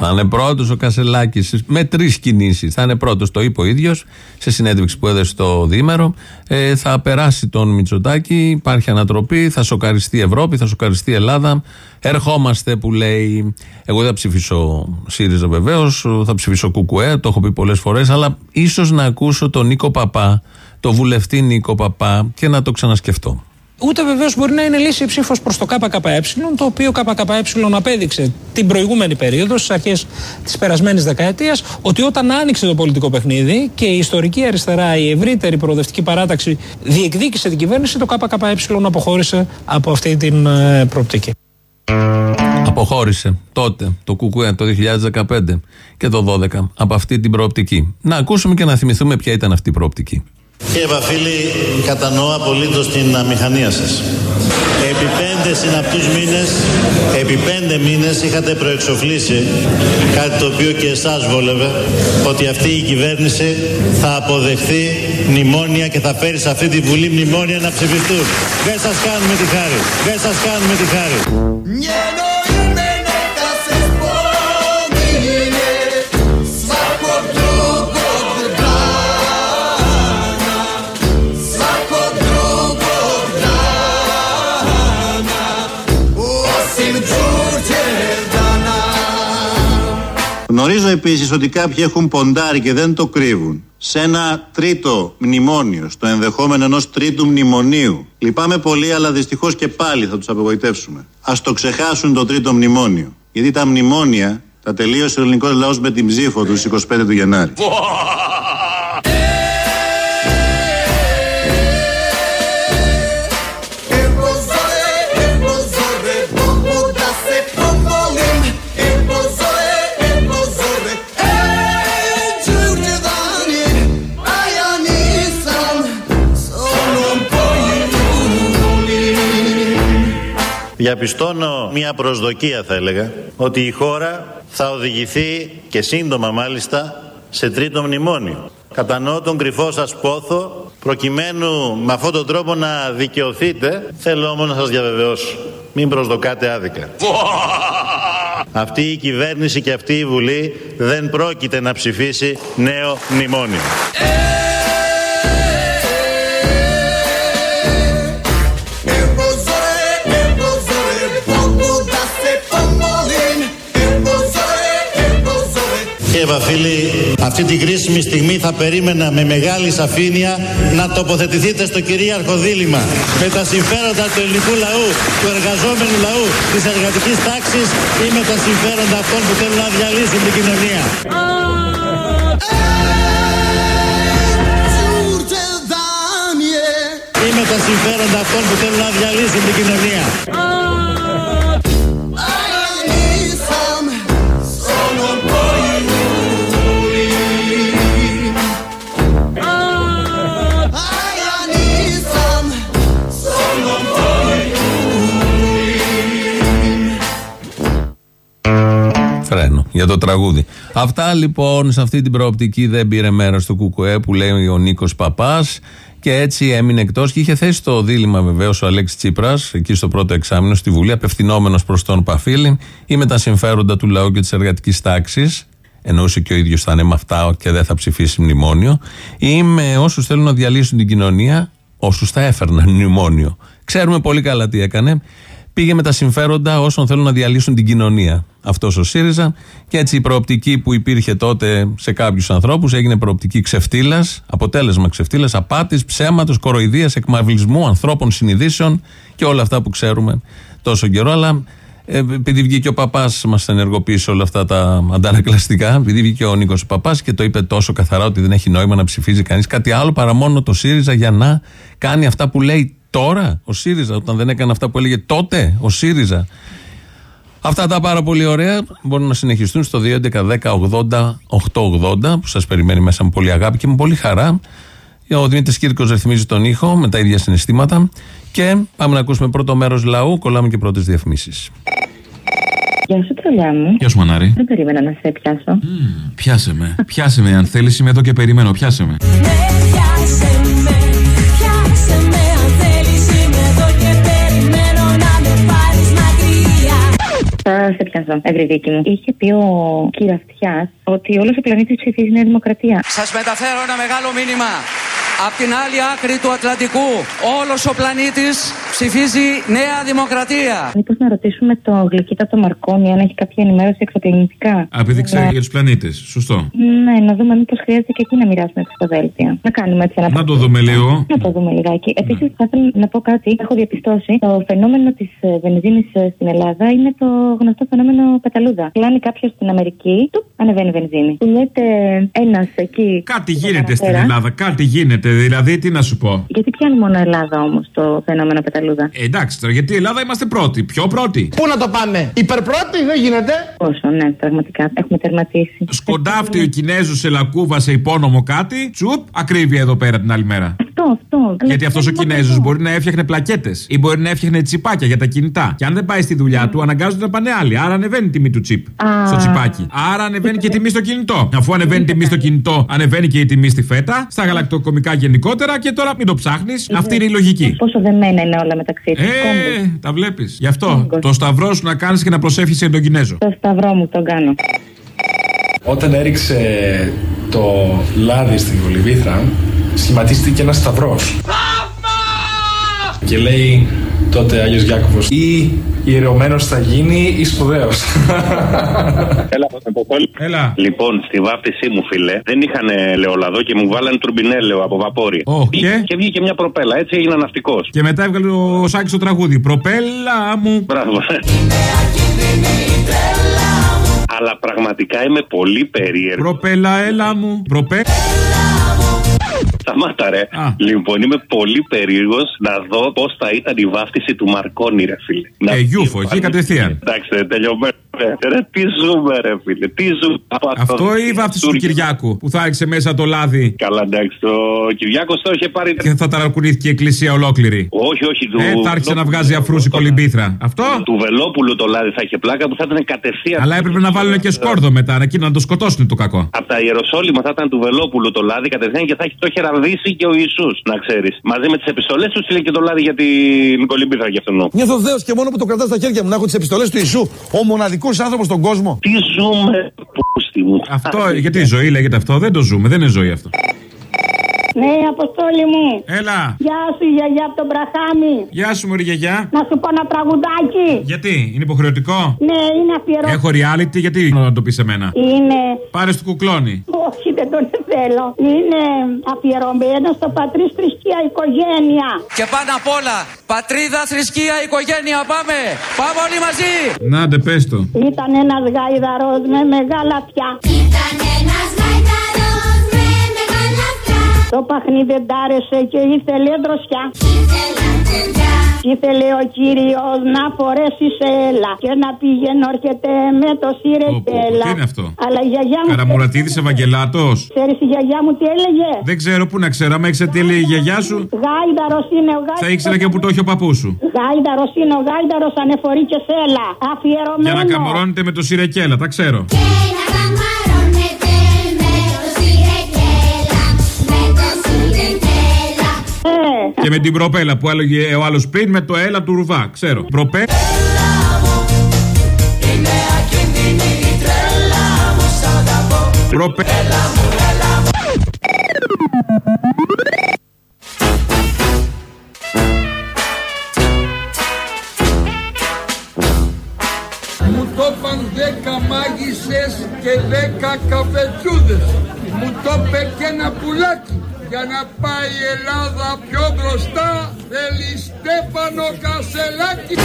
Θα είναι πρώτος ο Κασελάκης με τρεις κινήσεις. Θα είναι πρώτος, το είπε ο ίδιος σε συνέντευξη που έδωσε στο Δήμερο. Ε, θα περάσει τον Μητσοτάκη, υπάρχει ανατροπή, θα σοκαριστεί η Ευρώπη, θα σοκαριστεί η Ελλάδα. Ερχόμαστε που λέει. Εγώ δεν θα ψηφίσω ΣΥΡΙΖΑ βεβαίως, θα ψηφίσω Κουκουέ, το έχω πει πολλές φορές, αλλά ίσως να ακούσω τον Νίκο Παπά, το βουλευτή Νίκο Παπά και να το ξανασκεφτώ. Ούτε βεβαίως μπορεί να είναι λύση ψήφος προς το ΚΚΕ, το οποίο ΚΚΕ απέδειξε την προηγούμενη περίοδο, στις αρχές της περασμένης δεκαετίας, ότι όταν άνοιξε το πολιτικό παιχνίδι και η ιστορική αριστερά, η ευρύτερη προοδευτική παράταξη διεκδίκησε την κυβέρνηση, το ΚΚΕ αποχώρησε από αυτή την ε, προοπτική. Αποχώρησε τότε το ΚΚΕ το 2015 και το 2012 από αυτή την προοπτική. Να ακούσουμε και να θυμηθούμε ποια ήταν αυτή η προοπτική. Κύριε Βαφίλη, κατανοώ απολύτως την αμηχανία σας. Επί πέντε συναπτούς μήνες, επί πέντε μήνες είχατε προεξοφλήσει κάτι το οποίο και εσάς βόλευε, ότι αυτή η κυβέρνηση θα αποδεχθεί μνημόνια και θα φέρει σε αυτή τη Βουλή μνημόνια να ψηφιστούν. Δεν σας κάνουμε τη χάρη. Δεν σας κάνουμε τη χάρη. Γνωρίζω επίσης ότι κάποιοι έχουν ποντάρει και δεν το κρύβουν σε ένα τρίτο μνημόνιο, στο ενδεχόμενο ενός τρίτου μνημονίου. Λυπάμαι πολύ, αλλά δυστυχώς και πάλι θα τους απογοητεύσουμε. Ας το ξεχάσουν το τρίτο μνημόνιο. Γιατί τα μνημόνια τα τελείωσε ο ελληνικός λαός με την ψήφο του στις 25 του Γενάρη. Διαπιστώνω μια προσδοκία θα έλεγα ότι η χώρα θα οδηγηθεί και σύντομα μάλιστα σε τρίτο μνημόνιο. Κατανοώ τον κρυφό σας πόθο προκειμένου με αυτόν τον τρόπο να δικαιωθείτε θέλω όμως να σας διαβεβαιώσω μην προσδοκάτε άδικα. Αυτή η κυβέρνηση και αυτή η Βουλή δεν πρόκειται να ψηφίσει νέο μνημόνιο. Βαφίλη, αυτή την κρίσιμη στιγμή θα περίμενα με μεγάλη σαφήνεια να τοποθετηθείτε στο κυρίαρχο δίλημα με τα συμφέροντα του ελληνικού λαού, του εργαζόμενου λαού, της εργατικής τάξης ή με τα συμφέροντα αυτών που θέλουν να διαλύσουν την κοινωνία. Ή με τα συμφέροντα αυτών που θέλουν να διαλύσουν την κοινωνία. Για το τραγούδι. Αυτά λοιπόν σε αυτή την προοπτική δεν πήρε μέρος στο Κουκουέ που λέει ο Νίκος Παπάς και έτσι έμεινε εκτός και είχε θέσει το δίλημα βεβαίως ο Αλέξης Τσίπρας εκεί στο πρώτο εξάμεινο στη Βουλή, απευθυνόμενος προς τον Παφίλη ή με τα συμφέροντα του λαού και της εργατικής τάξης. Εννοούσε και ο ίδιος θα είναι με αυτά και δεν θα ψηφίσει μνημόνιο, ή με όσους θέλουν να διαλύσουν την κοινωνία, όσους θα έφερναν μνημόνιο. Ξέρουμε πολύ καλά τι έκανε πήγε με τα συμφέροντα όσων θέλουν να διαλύσουν την κοινωνία. Αυτός ο ΣΥΡΙΖΑ. Και έτσι η προοπτική που υπήρχε τότε σε κάποιους ανθρώπους έγινε προοπτική ξεφτύλας, αποτέλεσμα ξεφτύλας, απάτης, ψέματος, κοροϊδίας, εκμαυλισμού ανθρώπων συνειδήσεων και όλα αυτά που ξέρουμε τόσο καιρό. Αλλά ε, επειδή βγήκε ο παπάς, μας ενεργοποίησε όλα αυτά τα αντανακλαστικά, επειδή βγήκε ο Νίκος Παπάς και το είπε τόσο καθαρά ότι δεν έχει νόημα να ψηφίζει κανείς κάτι άλλο παρά μόνο το ΣΥΡΙΖΑ για να κάνει αυτά που λέει τώρα ο ΣΥΡΙΖΑ, όταν δεν έκανε αυτά που έλεγε τότε ο ΣΥΡΙΖΑ. Αυτά τα πάρα πολύ ωραία μπορούν να συνεχιστούν στο 2.11.10.80.880 που σας περιμένει μέσα με πολύ αγάπη και με πολύ χαρά. Ο Δημήτρης Κύρκο ρυθμίζει τον ήχο με τα ίδια συναισθήματα. Και πάμε να ακούσουμε πρώτο μέρος λαού. Κολλάμε και πρώτες διαφημίσεις. Γεια σου, τρολιά μου. Γεια σου, Μανάρη. Δεν περίμενα να σε πιάσω. Πιάσε με. Πιάσε με, αν θέλεις, είμαι εδώ και περιμένω. Πιάσε με. Θα σε πιάσω, ευρυδίκη μου. Είχε πει ο κυραφτιά ότι όλος ο πλανήτης ψηφίζει Νέα Δημοκρατία. Σας μεταφέρω ένα μεγάλο μήνυμα. Απ' την άλλη άκρη του Ατλαντικού, όλος ο πλανήτης ψηφίζει Νέα Δημοκρατία. Μήπως να ρωτήσουμε το γλυκίτα το Μαρκόνι αν έχει κάποια ενημέρωση εξωπλανητικά. Α, επειδή ξέρει Ναι. για τους πλανήτες. Σωστό. Ναι, να δούμε μήπως χρειάζεται και εκεί να μοιράσουμε ψηφοδέλτια. Να κάνουμε έτσι ένα Να το δούμε λίγο. Να το δούμε λιγάκι. Επίσης, θα ήθελα να πω κάτι. Έχω διαπιστώσει το φαινόμενο της βενζίνης στην Ελλάδα είναι το γνωστό φαινόμενο πεταλούδα. Κλάνει κάποιος στην Αμερική, του ανεβαίνει η βενζίνη. Του λέτε ένας εκεί. Κάτι γίνεται στην Ελλάδα, κάτι γίνεται. Δηλαδή, τι να σου πω; Γιατί πιάνει μόνο Ελλάδα όμως το φαινόμενο πεταλούδα; Ε, εντάξει τώρα, γιατί η Ελλάδα είμαστε πρώτοι. Πιο πρώτοι. Πού να το πάμε, υπερπρώτη δεν γίνεται. Πόσο, ναι, πραγματικά έχουμε τερματίσει. Σκοντάφτει ο Κινέζο σε λακκούβα σε υπόνομο κάτι. Τσουπ, ακρίβεια εδώ πέρα την άλλη μέρα. Αυτό, αυτό. Γιατί αυτός ο Κινέζος μπορεί να έφτιαχνε πλακέτες ή μπορεί να έφτιαχνε τσιπάκια για τα κινητά. Και αν δεν πάει στη δουλειά του, αναγκάζονται να πάνε άλλοι. Άρα ανεβαίνει η τιμή του τσιπ Α. στο τσιπάκι. Άρα ανεβαίνει και η τιμή στο κινητό. Αφού ανεβαίνει η τιμή στο κινητό, ανεβαίνει και η τιμή στη φέτα. Στα γαλακτοκομικά γενικότερα και τώρα μην το ψάχνεις. Αυτή είναι η λογική. Πόσο δεμένα είναι όλα μεταξύ τους. Ε, τα βλέπεις. Γι' αυτό το σταυρό σου να κάνεις και να προσέφει σε τον Κινέζο. Το σταυρό μου τον κάνω. Όταν έριξε το λάδι στην κολυβήθρα, σχηματίστηκε ένας σταυρός. Και λέει τότε Άγιος Γιάκωβος ή ιερωμένος θα γίνει ή σπουδαίος. Έλα, Έλα. Λοιπόν, στη βάφτισή μου, φίλε, δεν είχαν ελαιόλαδο και μου βάλανε τουρμπινέλαιο από βαπόρι. Ω, Βγήκε- και; και βγήκε μια προπέλα, έτσι έγινα ναυτικός. Και μετά έβγαλε ο Σάκης το τραγούδι. Προπέλα μου. Μπράβο. Αλλά πραγματικά είμαι πολύ περίεργος. Προπέλα, έλα μου. Προπέ. Σταμάτα, ρε. Λοιπόν, είμαι πολύ περίεργος να δω πώς θα ήταν η βάφτιση του Μαρκόνι, ρε φίλε. Να- Ε, γιούφο, εκεί κατευθείαν. Εντάξει, ρε, τελειωμένος. Ρε, ρε, τι ζούμε, ρε φίλε. Τι ζούμε. Από Αυτό ή η βάφτιση του Κυριάκου που θα άρχισε μέσα το λάδι Καλά, εντάξει. Το Κυριάκος το είχε πάρει. και θα ταρακουνήθηκε η εκκλησία ολόκληρη. Όχι, όχι. Του... Ε, θα άρχισε να βγάζει αφρούς η κολυμπήθρα. Αυτό; Του Βελόπουλου το λάδι θα είχε πλάκα που θα ήταν κατευθείαν. Αλλά έπρεπε να βάλουν και σκόρδο μετά, εκεί να το σκοτώσουν το κακό. Από τα Ιεροσόλυμα θα ήταν του Βελόπουλου το λάδι κατευθείαν και θα έχει το είχε ραβδίσει και ο Ιησούς, να ξέρεις. Μαζί με τις επιστολές του στείλε και το λάδι για την κολυμπήθρα για αυτόν. Νιώθω δέος και μόνο που το κρατάω στα χέρια μου να έχω τις επιστολές του Ιησού. Ο μοναδικός άνθρωπος στον κόσμο. Τι ζούμε, πούστη μου. Αυτό, γιατί η ζωή λέγεται αυτό, δεν το ζούμε, δεν είναι ζωή αυτό. Ναι, αποστόλη μου. Έλα. Γεια σου, γιαγιά από τον Μπραχάμι. Γεια σου, Μωρή γιαγιά. Να σου πω ένα τραγουδάκι. Γιατί, είναι υποχρεωτικό; Ναι, είναι αφιερωμένο. Έχω reality, γιατί να το πεις σε μένα. Είναι. Πάρες του κουκλώνει. Όχι, δεν τον θέλω. Είναι αφιερωμένο στο πατρίς θρησκεία οικογένεια. Και πάνω απ' όλα, πατρίδα, θρησκεία, οικογένεια, πάμε! Πάμε όλοι μαζί! Να ντε, πες το. Ήταν ένας γάιδαρο με μεγάλα αυτιά. Το παιχνίδι τ' άρεσε και ήθελε δροσιά. Ήθελε ο κύριος να φορέσεις σέλα και να πήγαινε όρχεται με το σιρετέλα. Τι είναι αυτό; Αλλά η γιαγιά μου. Καραμουρατίδης Ευαγγελάτος; Ξέρεις η γιαγιά μου τι έλεγε; Δεν ξέρω πού να ξέρω, άμα ήξερα τι έλεγε η γιαγιά σου, Γάιδαρος είναι ο γάιδαρος. θα ήξερα και που το έχει ο παππούς σου. Γάιδαρος είναι ο γάιδαρος ανεφορεί και σέλα. Αφιερωμένο. Για να καμωρώνετε με το σιρεκέλα, τα ξέρω. Ε, Και με την προπέλα που έλεγε ο άλλος πριν με το έλα του ρουβά, ξέρω. Προπέ. Προπέ. Να πάει η Ελλάδα πιο μπροστά θέλει Στέφανο Κασελάκη.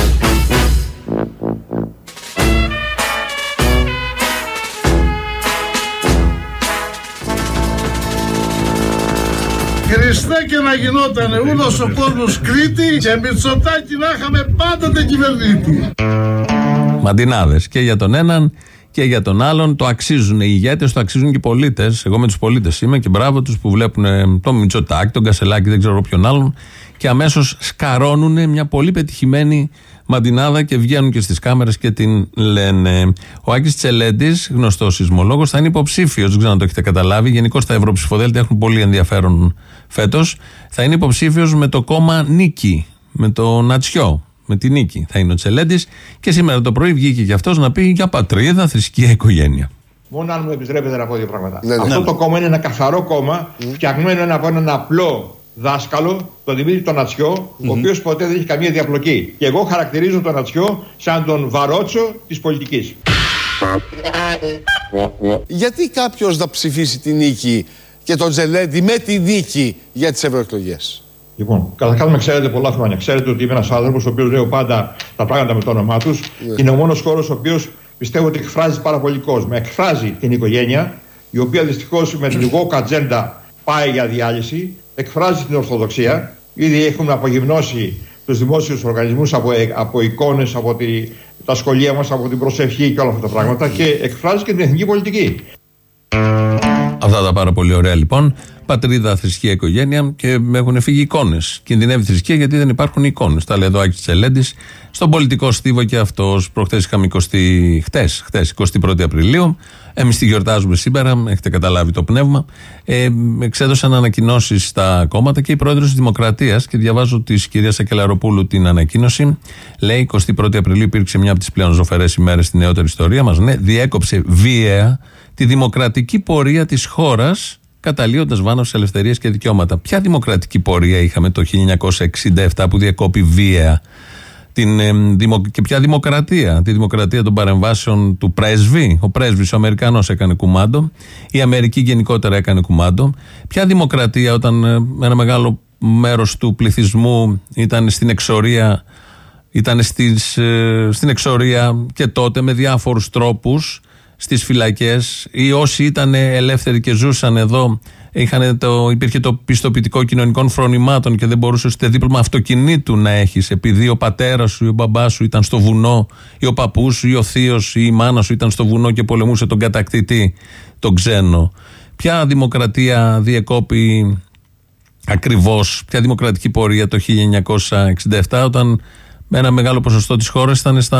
Χριστέ και να γινότανε ούλος ο κόσμος Κρήτη και Μητσοτάκη να είχαμε πάντοτε κυβερνήτη. Μαντινάδες και για τον έναν και για τον άλλον. Το αξίζουν οι ηγέτες, το αξίζουν και οι πολίτες. Εγώ με τους πολίτες είμαι και μπράβο τους που βλέπουν ε, τον Μητσοτάκη, τον Κασελάκη, δεν ξέρω ποιον άλλον. Και αμέσως σκαρώνουν μια πολύ πετυχημένη μαντινάδα και βγαίνουν και στις κάμερες και την λένε. Ο Άκης Τσελέντης, γνωστός σεισμολόγος, θα είναι υποψήφιος. Δεν ξέρω αν το έχετε καταλάβει. Γενικώ τα ευρωψηφοδέλτια έχουν πολύ ενδιαφέρον φέτος. Θα είναι υποψήφιος με το κόμμα Νίκη, με το Νατσιό. Με τη νίκη θα είναι ο Τσελέντης. Και σήμερα το πρωί βγήκε και αυτός να πει για πατρίδα, θρησκεία, οικογένεια. Μόνο αν μου επιτρέπετε να πω δύο πράγματα. Ναι, ναι. Αυτό Ναι. το κόμμα είναι ένα καθαρό κόμμα, φτιαγμένο από έναν απλό δάσκαλο, τον Δημήτρη τον Ατσιό, ο οποίος ποτέ δεν έχει καμία διαπλοκή. Και εγώ χαρακτηρίζω τον Ατσιό σαν τον βαρότσο της πολιτικής. Γιατί κάποιος να ψηφίσει τη νίκη και τον Τζελέντη με τη νίκη για τις ευρωεκλογές; Λοιπόν, καταρχά με ξέρετε πολλά χρόνια. Ξέρετε ότι είμαι ένας άνθρωπος ο οποίος λέω πάντα τα πράγματα με το όνομά τους. Είναι ο μόνος χώρος ο οποίος πιστεύω ότι εκφράζει πάρα πολύ κόσμο. Εκφράζει την οικογένεια, η οποία δυστυχώς με την woke ατζέντα πάει για διάλυση. Εκφράζει την Ορθοδοξία. Ήδη έχουμε απογυμνώσει τους δημόσιους οργανισμούς από, από εικόνες, από τη, τα σχολεία μας, από την προσευχή και όλα αυτά τα πράγματα. Και εκφράζει και την εθνική πολιτική. Αυτά τα πάρα πολύ ωραία λοιπόν. Πατρίδα, θρησκεία, οικογένεια και έχουν φύγει εικόνες. Κινδυνεύει η θρησκεία γιατί δεν υπάρχουν εικόνες. Τα λέει εδώ ο Άκης Τσελέντης στον πολιτικό στίβο και αυτό. Προχθές είχαμε 20, χτες, χτες, 21 Απριλίου. Εμείς τη γιορτάζουμε σήμερα, έχετε καταλάβει το πνεύμα. Ε, εξέδωσαν ανακοινώσεις στα κόμματα και η πρόεδρος της Δημοκρατίας. Και διαβάζω της κυρίας Σακελαροπούλου την ανακοίνωση. Λέει: 21 Απριλίου υπήρξε μια από τις πλέον ζωφερές ημέρες στη νεότερη ιστορία μας. Ναι, διέκοψε βίαια τη δημοκρατική πορεία της χώρας καταλύοντας βάνος σε ελευθερίες και δικαιώματα. Ποια δημοκρατική πορεία είχαμε το 1967 που διακόπη βία την, ε, δημο- και ποια δημοκρατία; Τη δημοκρατία των παρεμβάσεων του πρέσβη. Ο πρέσβης, ο Αμερικανός, έκανε κουμάντο. Η Αμερική γενικότερα έκανε κουμάντο. Ποια δημοκρατία όταν ε, ένα μεγάλο μέρος του πληθυσμού ήταν στην εξορία. Ήταν στις, ε, στην εξορία και τότε με διάφορους τρόπους στις φυλακές. Ή όσοι ήταν ελεύθεροι και ζούσαν εδώ είχαν το, υπήρχε το πιστοποιητικό κοινωνικών φρονημάτων και δεν μπορούσε ούτε δίπλωμα αυτοκινήτου να έχεις επειδή ο πατέρας σου ή ο μπαμπάς σου ήταν στο βουνό ή ο παππούς σου ή ο θείος ή η μάνα σου ήταν στο βουνό και πολεμούσε τον κατακτητή τον ξένο. Ποια δημοκρατία διεκόπη ακριβώς ποια δημοκρατική πορεία το 1967 όταν με ένα μεγάλο ποσοστό της χώρας ήταν στα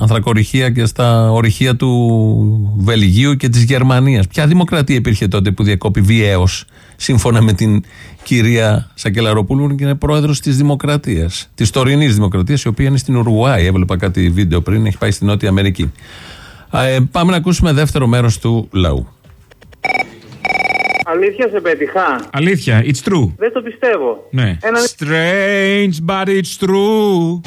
ανθρακοριχεία και στα ορυχεία του Βελγίου και της Γερμανίας. Ποια δημοκρατία υπήρχε τότε που διακόπη βιαίως σύμφωνα με την κυρία Σακελαροπούλου και είναι πρόεδρος της Δημοκρατίας, της τωρινής Δημοκρατίας η οποία είναι στην Ουρουάη. Έβλεπα κάτι βίντεο πριν, έχει πάει στη Νότια Αμερική. Ε, πάμε να ακούσουμε δεύτερο μέρος του λαού. Αλήθεια σε πέτυχα. Αλήθεια, it's true. Δεν το πιστεύω. Ναι. Ένα... Strange, but it's true.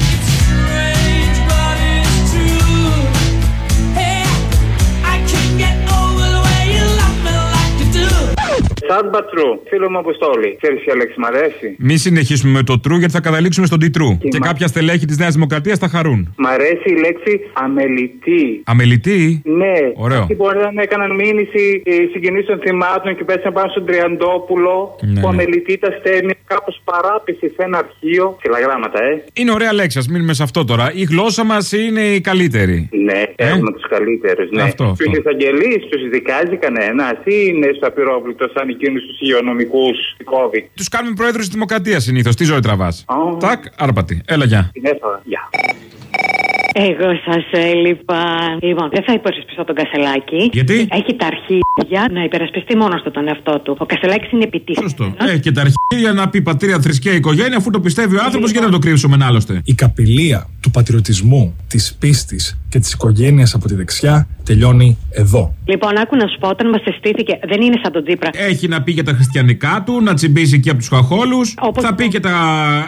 Sad but true. Φίλο μου Αποστόλη. Ξέρει ποια λέξη μ' αρέσει. Μη συνεχίσουμε με το true γιατί θα καταλήξουμε στον τιτρού. Και, κάποια στελέχη της Νέας Δημοκρατίας θα χαρούν. Μ' αρέσει η λέξη αμελητή. Αμελητή; Ναι. Ωραίο. Αυτοί μπορεί να έκαναν μήνυση ε, συγγενείς των θυμάτων και πέσαν πάνω στον Τριαντόπουλο. Ναι, που ναι. αμελητή τα στέλνει κάπως παράπηση σε ένα αρχείο. Φιλαγράμματα, ε. Είναι ωραία λέξη, ας μείνουμε σε αυτό τώρα. Η γλώσσα μας είναι η καλύτερη. Ναι, έχουμε τους καλύτερους. Ναι. Αυτό, αυτό. Τους εισαγγελείς τους δικάζει κανένας ή είναι στο απειρόβλητο σαν εκείνους τους υγειονομικούς κόβει. Τους κάνουμε πρόεδρους της Δημοκρατίας συνήθως. Τι ζωή τραβάς. Τάκ, άρπατη. Έλα, γεια. Την έφαγα. Γεια. Εγώ σας έλειπα. Λοιπόν, δεν θα υπερασπιστώ τον Κασελάκη. Γιατί; Έχει τα αρχίδια να υπερασπιστεί μόνος του τον εαυτό του. Ο Κασελάκης είναι επιτυχημένο. Ε, και τα αρχίδια να πει πατρίδα, θρησκεία, οικογένεια, αφού το πιστεύει ο άνθρωπος, γιατί να το κρύψουμε άλλωστε. Η καπηλεία του πατριωτισμού, της πίστης και της οικογένειας από τη δεξιά τελειώνει εδώ. Λοιπόν, άκου να σου πω, όταν μας συστήθηκε, δεν είναι σαν τον Τζίπρα. Έχει να πει και τα χριστιανικά του, να τσιμπήσει και από τους χαχόλους. Θα πει και τα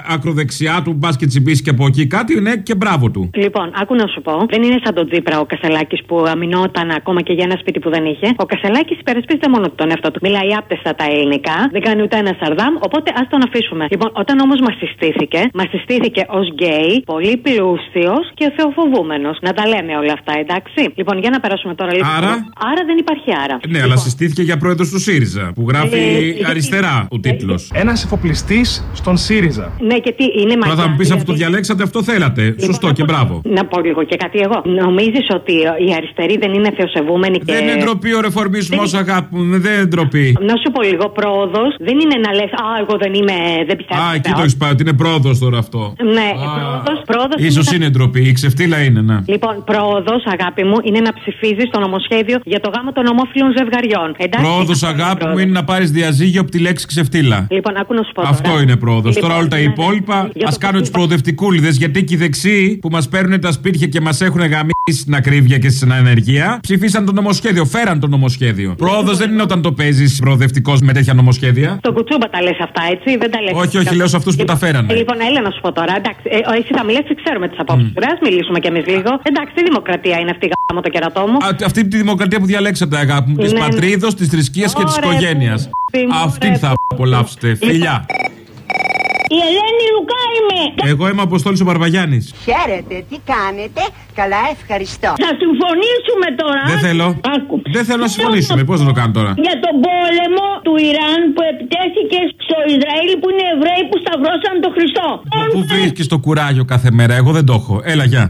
ακροδεξιά του, μπας και τσιμπήσεις και από εκεί κάτι, ναι, και μπράβο του. Λοιπόν, άκου να σου πω, δεν είναι σαν τον Τζίπρα ο Κασελάκης που αμυνόταν ακόμα και για ένα σπίτι που δεν είχε. Ο Κασελάκης υπερασπίζεται μόνο τον εαυτό του. Μιλάει άπτεστα τα ελληνικά, δεν κάνει ούτε ένα σαρδάμ, οπότε ας τον αφήσουμε. Λοιπόν, όταν όμως μας συστήθηκε, μας συστήθηκε ως γκέι, πολύ πλούσιος και θεοφοβούμενος. Να τα λέμε όλα αυτά, εντάξει. Λοιπόν, για να περάσουμε τώρα λίγο. Άρα; Άρα δεν υπάρχει άρα. Ναι, αλλά συστήθηκε για πρόεδρος του ΣΥΡΙΖΑ, που γράφει Ε, αριστερά ο τίτλος. Ένας εφοπλιστής στον ΣΥΡΙΖΑ. Ναι, και τι είναι Τώρα θα μου πεις μαγιά. αυτό το διαλέξατε, αυτό θέλατε. Σωστό και μπράβο. Να πω λίγο και κάτι εγώ. Νομίζεις ότι οι αριστεροί δεν είναι θεοσεβούμενοι και. Δεν είναι ντροπή ο ρεφορμισμός, αγάπη μου, δεν είναι ντροπή. Να σου πω λίγο, πρόοδος δεν είναι να λες Α, εγώ δεν είμαι, δεν πιστεύω. Α, στο εκεί το Θεό». έχεις πάει, ότι είναι πρόοδος τώρα αυτό. Ναι, πρόοδος. Πρόοδος σω είναι ντροπή. Η ξεφτύλα είναι, ναι. Λοιπόν, πρόοδος, αγάπη μου, είναι να ψηφίζεις το νομοσχέδιο για το γάμο των ομόφυλων ζευγαριών. Εντάξει. Πρόοδος, αγάπη μου, είναι να πάρεις διαζύγιο από τη λέξη ξεφτύλα. Λοιπόν, άκου να σου πω. Αυτό τώρα. είναι πρόοδος. Λοιπόν, Τώρα όλα τα ναι, ναι. υπόλοιπα Για ας το κάνουν πώς του προοδευτικούλιδες. Γιατί και οι δεξιοί που μας παίρνουν τα σπίτια και μας έχουν γαμίσει στην ακρίβεια και στην ανεργία ψηφίσαν το νομοσχέδιο. Φέραν το νομοσχέδιο. Πρόοδος δεν είναι όταν το παίζεις προοδευτικός με τέτοια νομοσχέδια. Το κουτσούμπα τα λες αυτά, έτσι, δεν τα λες. Όχι, όχι, λέω σε αυτούς που τα φέρανε. Λοιπόν, έλα να σου πω τώρα. Εντάξει, ε, ο- εσύ θα μιλήσεις, ξέρουμε τις απόψεις σου. Α μιλήσουμε κι εμείς λίγο. Εντάξει, τι δημοκρατία είναι αυτή η γάμο το κερατό μου. Α, αυτή τη δημοκρατία που διαλέξατε, αγάπη μου, της Ναι. πατρίδος, της θρησκείας και της Ωραία, οικογένειας. παιδί μου, Αυτήν ωραία. θα απολαύσετε. Φιλιά. Η Ελένη Λουκά είμαι. Εγώ είμαι Αποστόλης ο Μπαρβαγιάννης. Χαίρετε, τι κάνετε; Καλά, ευχαριστώ. Θα συμφωνήσουμε τώρα. Δεν θέλω. Άκου. Δεν θέλω να συμφωνήσουμε. Πώς να το κάνω τώρα; Για τον πόλεμο του Ιράν που επιτέθηκε στο Ισραήλ που είναι Εβραίοι που σταυρώσαν τον Χριστό. Πού βρίσκεις το κουράγιο κάθε μέρα, εγώ δεν το έχω. Έλα, γεια.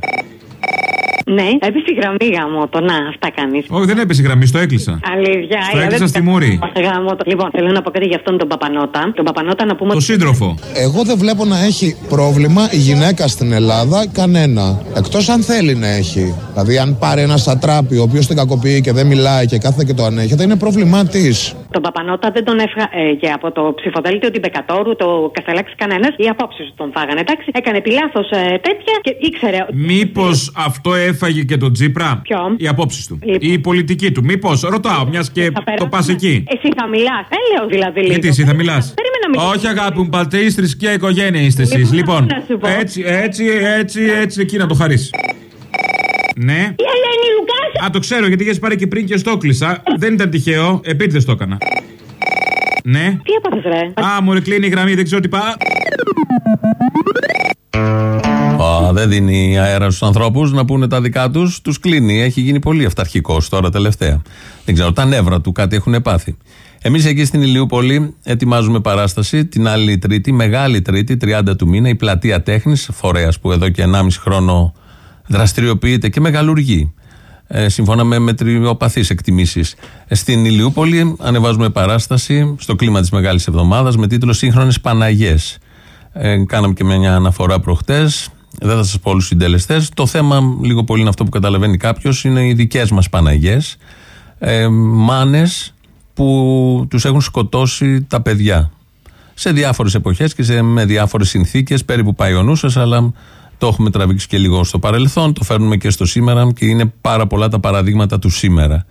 Ναι, έπεσε η γραμμή γάμο το. Να, αυτά κάνεις. Όχι, δεν έπεσε η γραμμή, στο έκλεισα. Αλήθεια. Στο ε, έκλεισα δεν- στη μούρη. Γάμο το. Λοιπόν, θέλω να πω κάτι για αυτόν τον Παπανότα. Τον Παπανότα να πούμε. Το σύντροφο. Εγώ δεν βλέπω να έχει πρόβλημα η γυναίκα στην Ελλάδα κανένα. Εκτός αν θέλει να έχει. Δηλαδή, αν πάρει ένα σατράπι ο οποίος την κακοποιεί και δεν μιλάει και κάθεται και το ανέχεται, είναι πρόβλημά της. Τον Παπανότα δεν τον έφυγα ε, και από το ψηφοδέλτιο την Πεκατόρου, το Κασταλάκη κανένας. Οι απόψεις του τον φάγανε. Εντάξει, έκανε τη λάθος τέτοια και ήξερε. Μήπως αυτό έφαγε και τον Τζίπρα; Ποιο; Η απόψεις του. Λοιπόν. Η πολιτική του. Μήπως, ρωτάω, μιας και το πας εκεί. Εσύ θα μιλάς. Δεν λέω δηλαδή λίγο. Γιατί εσύ θα μιλάς; Περίμενα να μιλήσω. Όχι, αγάπη μου, πατρί, θρησκεία, οικογένεια είστε εσείς. Λοιπόν, Λοιπόν, να σου πω. έτσι, έτσι, έτσι, έτσι, εκεί να το χαρίσει. Ναι. Η Ελένη Λουκάς. Α, το ξέρω γιατί είχες πάρει και πριν και στο κλείσα. Δεν ήταν τυχαίο, επίτηδες το έκανα. Ναι. Τι έπαθες, ρε; Α, μου κλείνει η γραμμή, δεν ξέρω τι πά. Α, δεν δίνει αέρα στους ανθρώπους να πούνε τα δικά τους. Τους κλείνει. Έχει γίνει πολύ αυταρχικός τώρα τελευταία. Δεν ξέρω, τα νεύρα του κάτι έχουν πάθει. Εμείς εκεί στην Ηλιούπολη ετοιμάζουμε παράσταση την άλλη Τρίτη, μεγάλη Τρίτη, 30 του μήνα, η πλατεία τέχνης, φορέας που εδώ και 1,5 χρόνο δραστηριοποιείται και μεγαλουργεί. Ε, σύμφωνα με μετριοπαθείς εκτιμήσεις. Στην Ηλιούπολη ανεβάζουμε παράσταση στο κλίμα της Μεγάλης Εβδομάδας με τίτλο Σύγχρονες Παναγιές. Ε, κάναμε και μια αναφορά προχτές. Δεν θα σας πω όλους τους συντελεστές. Το θέμα, λίγο πολύ είναι αυτό που καταλαβαίνει κάποιος, είναι οι δικές μας Παναγιές. Ε, Μάνες που τους έχουν σκοτώσει τα παιδιά. Σε διάφορες εποχές και σε, με διάφορες συνθήκες. Περίπου πάει ο νους σας, αλλά το έχουμε τραβήξει και λίγο στο παρελθόν. Το φέρνουμε και στο σήμερα και είναι πάρα πολλά τα παραδείγματα του σήμερα.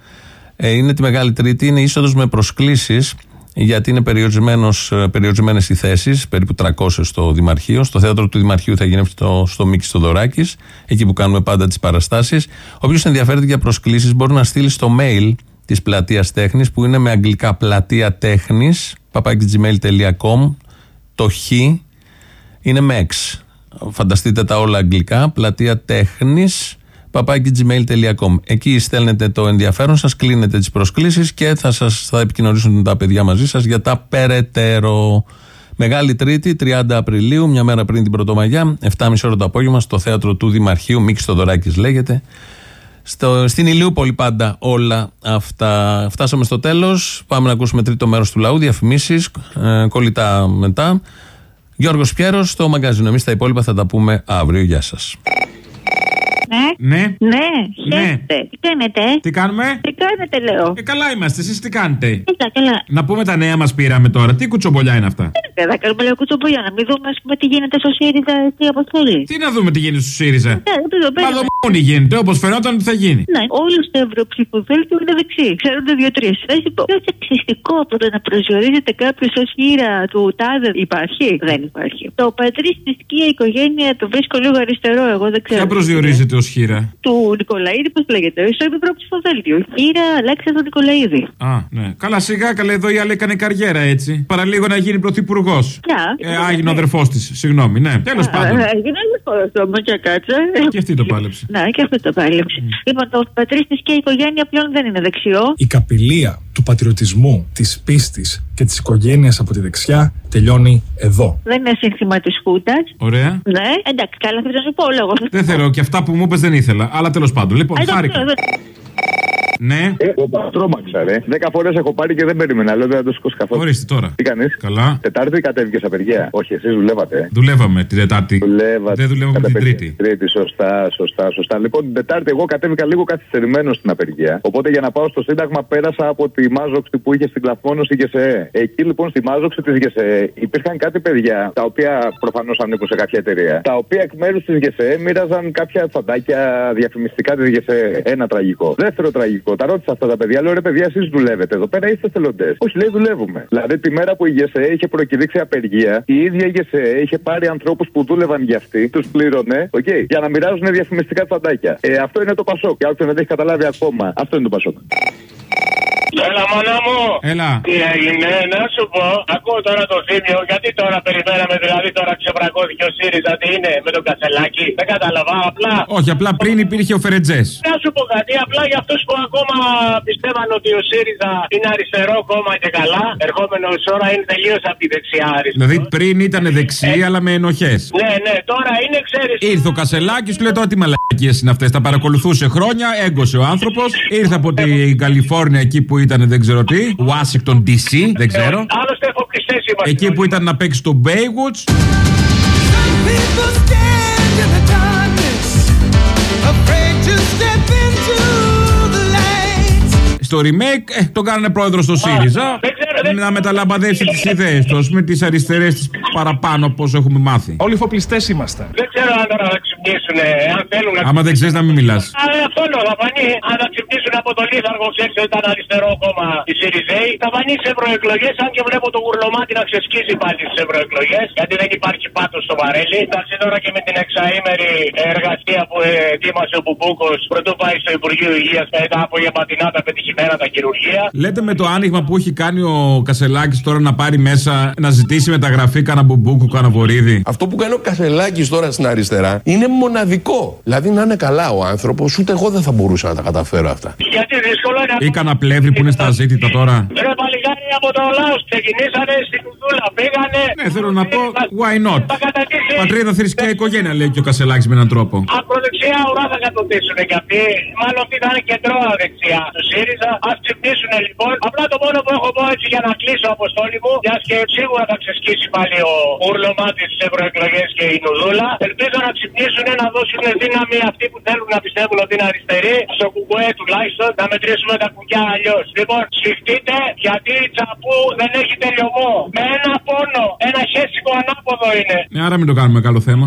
Ε, είναι τη Μεγάλη Τρίτη, είναι είσοδος με προσκλήσεις, γιατί είναι περιορισμένος, ε, περιορισμένες οι θέσεις, περίπου 300 στο Δημαρχείο. Στο θέατρο του Δημαρχείου θα γίνει στο, στο Μίκη Στοδωράκης, εκεί που κάνουμε πάντα τις παραστάσεις. Όποιος ενδιαφέρεται για προσκλήσεις μπορεί να στείλει στο mail της Πλατείας Τέχνης, που είναι με αγγλικά πλατεία τέχνης, papakigmail.com, το χ είναι με X. Φανταστείτε τα όλα αγγλικά, πλατεία τέχνης, papakigmail.com. Εκεί στέλνετε το ενδιαφέρον σας, κλείνετε τις προσκλήσεις και θα, σας, θα επικοινωνήσουν τα παιδιά μαζί σας για τα περαιτέρω. Μεγάλη Τρίτη, 30 Απριλίου, μια μέρα πριν την Πρωτομαγιά, 7.30 ώρα το απόγευμα, στο θέατρο του Δημαρχείου, Μίκης Στοδωράκης λέγεται. Στο, στην Ηλιούπολη πάντα όλα αυτά. Φτάσαμε στο τέλος, πάμε να ακούσουμε τρίτο μέρος του λαού, διαφημίσεις, ε, κολλητά μετά. Γιώργος Πιέρος στο μαγκαζίνο. Εμείς τα υπόλοιπα θα τα πούμε αύριο. Γεια σας. Ναι. Ναι. Ναι, χαίρετε. Τι κάνετε; Τι κάνουμε; Τι κάνετε, λέω. Ε, καλά είμαστε, εσείς τι κάνετε; Καλά, καλά. Να πούμε τα νέα μας πήραμε τώρα. Τι κουτσομπολιά είναι αυτά; Ε, θα κάνουμε λίγο κουτσομπολιά, να μην δούμε ας πούμε, τι γίνεται στο ΣΥΡΙΖΑ τι αποστολή. Τι να δούμε τι γίνεται στου ΣΥΡΙΖΑ; Ναι, εδώ πέρα. Μαλωμόνι γίνεται, όπως φαινόταν ότι θα γίνει. Ναι, όλοι στο ευρωψηφοδέλτιο είναι δεξιοί. Ξέρονται δύο-τρει. Θα σου πω. Πιο σεξιστικό από το να προσδιορίζεται κάποιος ως χείρα του τάδε υπάρχει; Δεν υπάρχει. Το πατρί τη σκία οικογένεια το βρίσκω λίγο αριστερό, εγώ δεν ξέρω. Ποια προσδιορίζεται ω χείρα. Του Νικολαίδη, πώς λέγεται, στο ευρωψηφοδέλτιο. Χείρα Αλέξανδρο Νικολαίδη. Α, ναι. Καλά, σιγά, καλά, εδώ η άλλη έκανε καριέρα έτσι. Παραλίγο να γίνει πρωθυπουργός. Ποια; Ε, άγινο αδερφός της, συγγνώμη, ναι. Τέλος πάντων. Έγινε άλλο όμως και κάτσε. Και αυτή το πάλεψε. Ναι, και αυτό το πάλεψε. Λοιπόν, το πατρί τη και η οικογένεια πλέον δεν είναι δεξιό. Η καπηλεία του πατριωτισμού, της πίστης και της οικογένειας από τη δεξιά τελειώνει εδώ. Δεν είναι σύνθημα της Χούτα. Ωραία. Ναι, εντάξει, καλά, θα σου πω λόγος. Δεν θέλω και αυτά που μου είπες δεν ήθελα. Αλλά τέλος πάντων. Λοιπόν, χάρηκα. Ναι. Ε, τρόμαξα, ρε. Δέκα φορές έχω πάρει και δεν περίμενα. Λέω δεν θα το σηκώσει καθόλου. Ορίστε τώρα. Τι κάνεις; Καλά. Τετάρτη κατέβηκες απεργία. Όχι, εσείς δουλεύατε. ε. Δουλεύαμε την Τετάρτη. Δουλεύατε. Δεν δουλεύαμε την Κατέβηκες. Τρίτη. Τρίτη, σωστά, σωστά, σωστά. Λοιπόν, την Τετάρτη εγώ κατέβηκα λίγο καθυστερημένος στην απεργία. Οπότε για να πάω στο Σύνταγμα πέρασα από τη μάζοξη που είχε στην Κλαφμόνο στη ΓΕΣΕΕ. Εκεί λοιπόν στη μάζοξη της ΓΕΣΕΕ υπήρχαν κάτι παιδιά τα οποία προφανώς ανήκουν σε κάποια εταιρεία. Τα οποία εκ μέρους της ΓΕΣΕΕ μοίραζαν κάποια φαντάκια διαφημιστικά της ΓΕΣΕΕ. Ένα τραγικό. Δεύτερο τραγικό. Τα ρώτησα αυτά τα παιδιά. Λέω ρε παιδιά, εσείς δουλεύετε εδώ πέρα, είστε θελοντέ. Όχι, λέει δουλεύουμε. Δηλαδή τη μέρα που η ΓΕΣΕΕ είχε προκηρύξει απεργία, η ίδια η ΓΕΣΕΕ είχε πάρει ανθρώπους που δούλευαν για αυτή, τους πλήρωνε, okay, για να μοιράζουν διαφημιστικά φαντάκια. Ε, αυτό είναι το Πασόκ. Και όποιον δεν το έχει καταλάβει ακόμα, αυτό είναι το Πασόκ. Έλα, μάνα μου. Έλα. Τι έγινε, να σου πω. Ακούω τώρα το θύμιο, γιατί τώρα περιμέναμε, δηλαδή τώρα ξεπρακώθηκε ο ΣΥΡΙΖΑ, τι είναι με τον Κασελάκη. Δεν κατάλαβα, απλά. Όχι, απλά πριν υπήρχε ο Φερετζές. Να σου πω κάτι, απλά για αυτούς που ακόμα πιστεύαν ότι ο ΣΥΡΙΖΑ είναι αριστερό κόμμα και καλά, ερχόμενο ώρα είναι τελείως από τη δεξιά αριστερό. Δηλαδή πριν ήταν δεξί, αλλά με ενοχές. Ναι, ναι, τώρα είναι, ξέρεις. Ήρθε ο Κασελάκης, του λέει τώρα τι μαλακίες είναι αυτές. Τα παρακολουθούσε χρόνια, έγκωσε ο άνθρωπος. Ήρθε από την Καλιφόρνια εκεί που ήταν δεν ξέρω τι. Washington DC, δεν ξέρω. Άλλωστε εφοπλιστέ είμαστε. Εκεί που ήταν να παίξει το Baywatch. Στο remake ε, τον κάνανε πρόεδρο στο ΣΥΡΙΖΑ. Να μεταλαμπαδεύσει τις ιδέες τους, α πούμε τις αριστερές τη παραπάνω όπω έχουμε μάθει. Όλοι φοπλιστές είμαστε. Δεν ξέρω αν τώρα θα ξυπνήσουν, αν θέλουν να Άμα δεν ξέρεις να μην μιλάς. Α, ε, αυτό λέω, θα φανεί. Αν θα ξυπνήσουν από το Λίθαργο, ξέρεις ότι ήταν αριστερό κόμμα η ΣΥΡΙΖΕΗ, θα φανεί σε ευρωεκλογές. Αν και βλέπω το γουρλωμάτι να ξεσκίζει πάλι στις ευρωεκλογές, γιατί δεν υπάρχει πάτος στο βαρέλι. Εντάξει τώρα και με την εξαήμερη εργασία που ε, ετοίμασε ο Μπουμπούκο πρωτού πάει στο Υπουργείο Υγείας μετά από γεματινά τα πετυχημένα τα χειρουργία. Λέτε με το άνοιγμα που έχει κάνει ο Κασελάκης τώρα να πάρει μέσα να ζητήσει μεταγραφή κανένα μπουμπούκου, κανένα βορίδι. Αυτό που κάνει ο Κασελάκης τώρα στην αριστερά είναι μοναδικό. Δηλαδή να είναι καλά ο άνθρωπος, ούτε εγώ δεν θα μπορούσα να τα καταφέρω αυτά. Γιατί δύσκολο είναι Ή κανένα πλεύρη που είναι στα ζήτητα τώρα. Ρε παλιγάρι από το λαός ξεκινήσανε στην Ουδούλα, πήγανε. Ναι, θέλω να πω, why not; Πατρίδα, θρησκεία, οικογένεια λέει και ο Κασελάκης με έναν τρόπο. Ακροδεξιά ουρά θα κατοτήσουν και αυτοί. Μάλλον αυτή θα είναι κεντρώα δεξιά του ΣΥΡΙΖΑ. Α ξυπνήσουν λοιπόν. Απλά το μόνο που έχω πω έτσι για να κλείσω αποστόλη μου, μιας και σίγουρα θα ξεσκίσει πάλι ο ουρλωμάτι στις ευρωεκλογές και η Νουδούλα. Ελπίζω να ξυπνήσουν να δώσουν δύναμη αυτοί που θέλουν να πιστεύουν ότι είναι αριστεροί. Στο κουκουέ τουλάχιστον να μετρήσουμε τα κουκιά αλλιώς. Λοιπόν, σκεφτείτε γιατί η τσαπού δεν έχει τελειωμό. Με ένα πόνο, ένα χέσικο ανάποδο είναι. Ναι, άρα μην το κάνουμε καλό θέμα.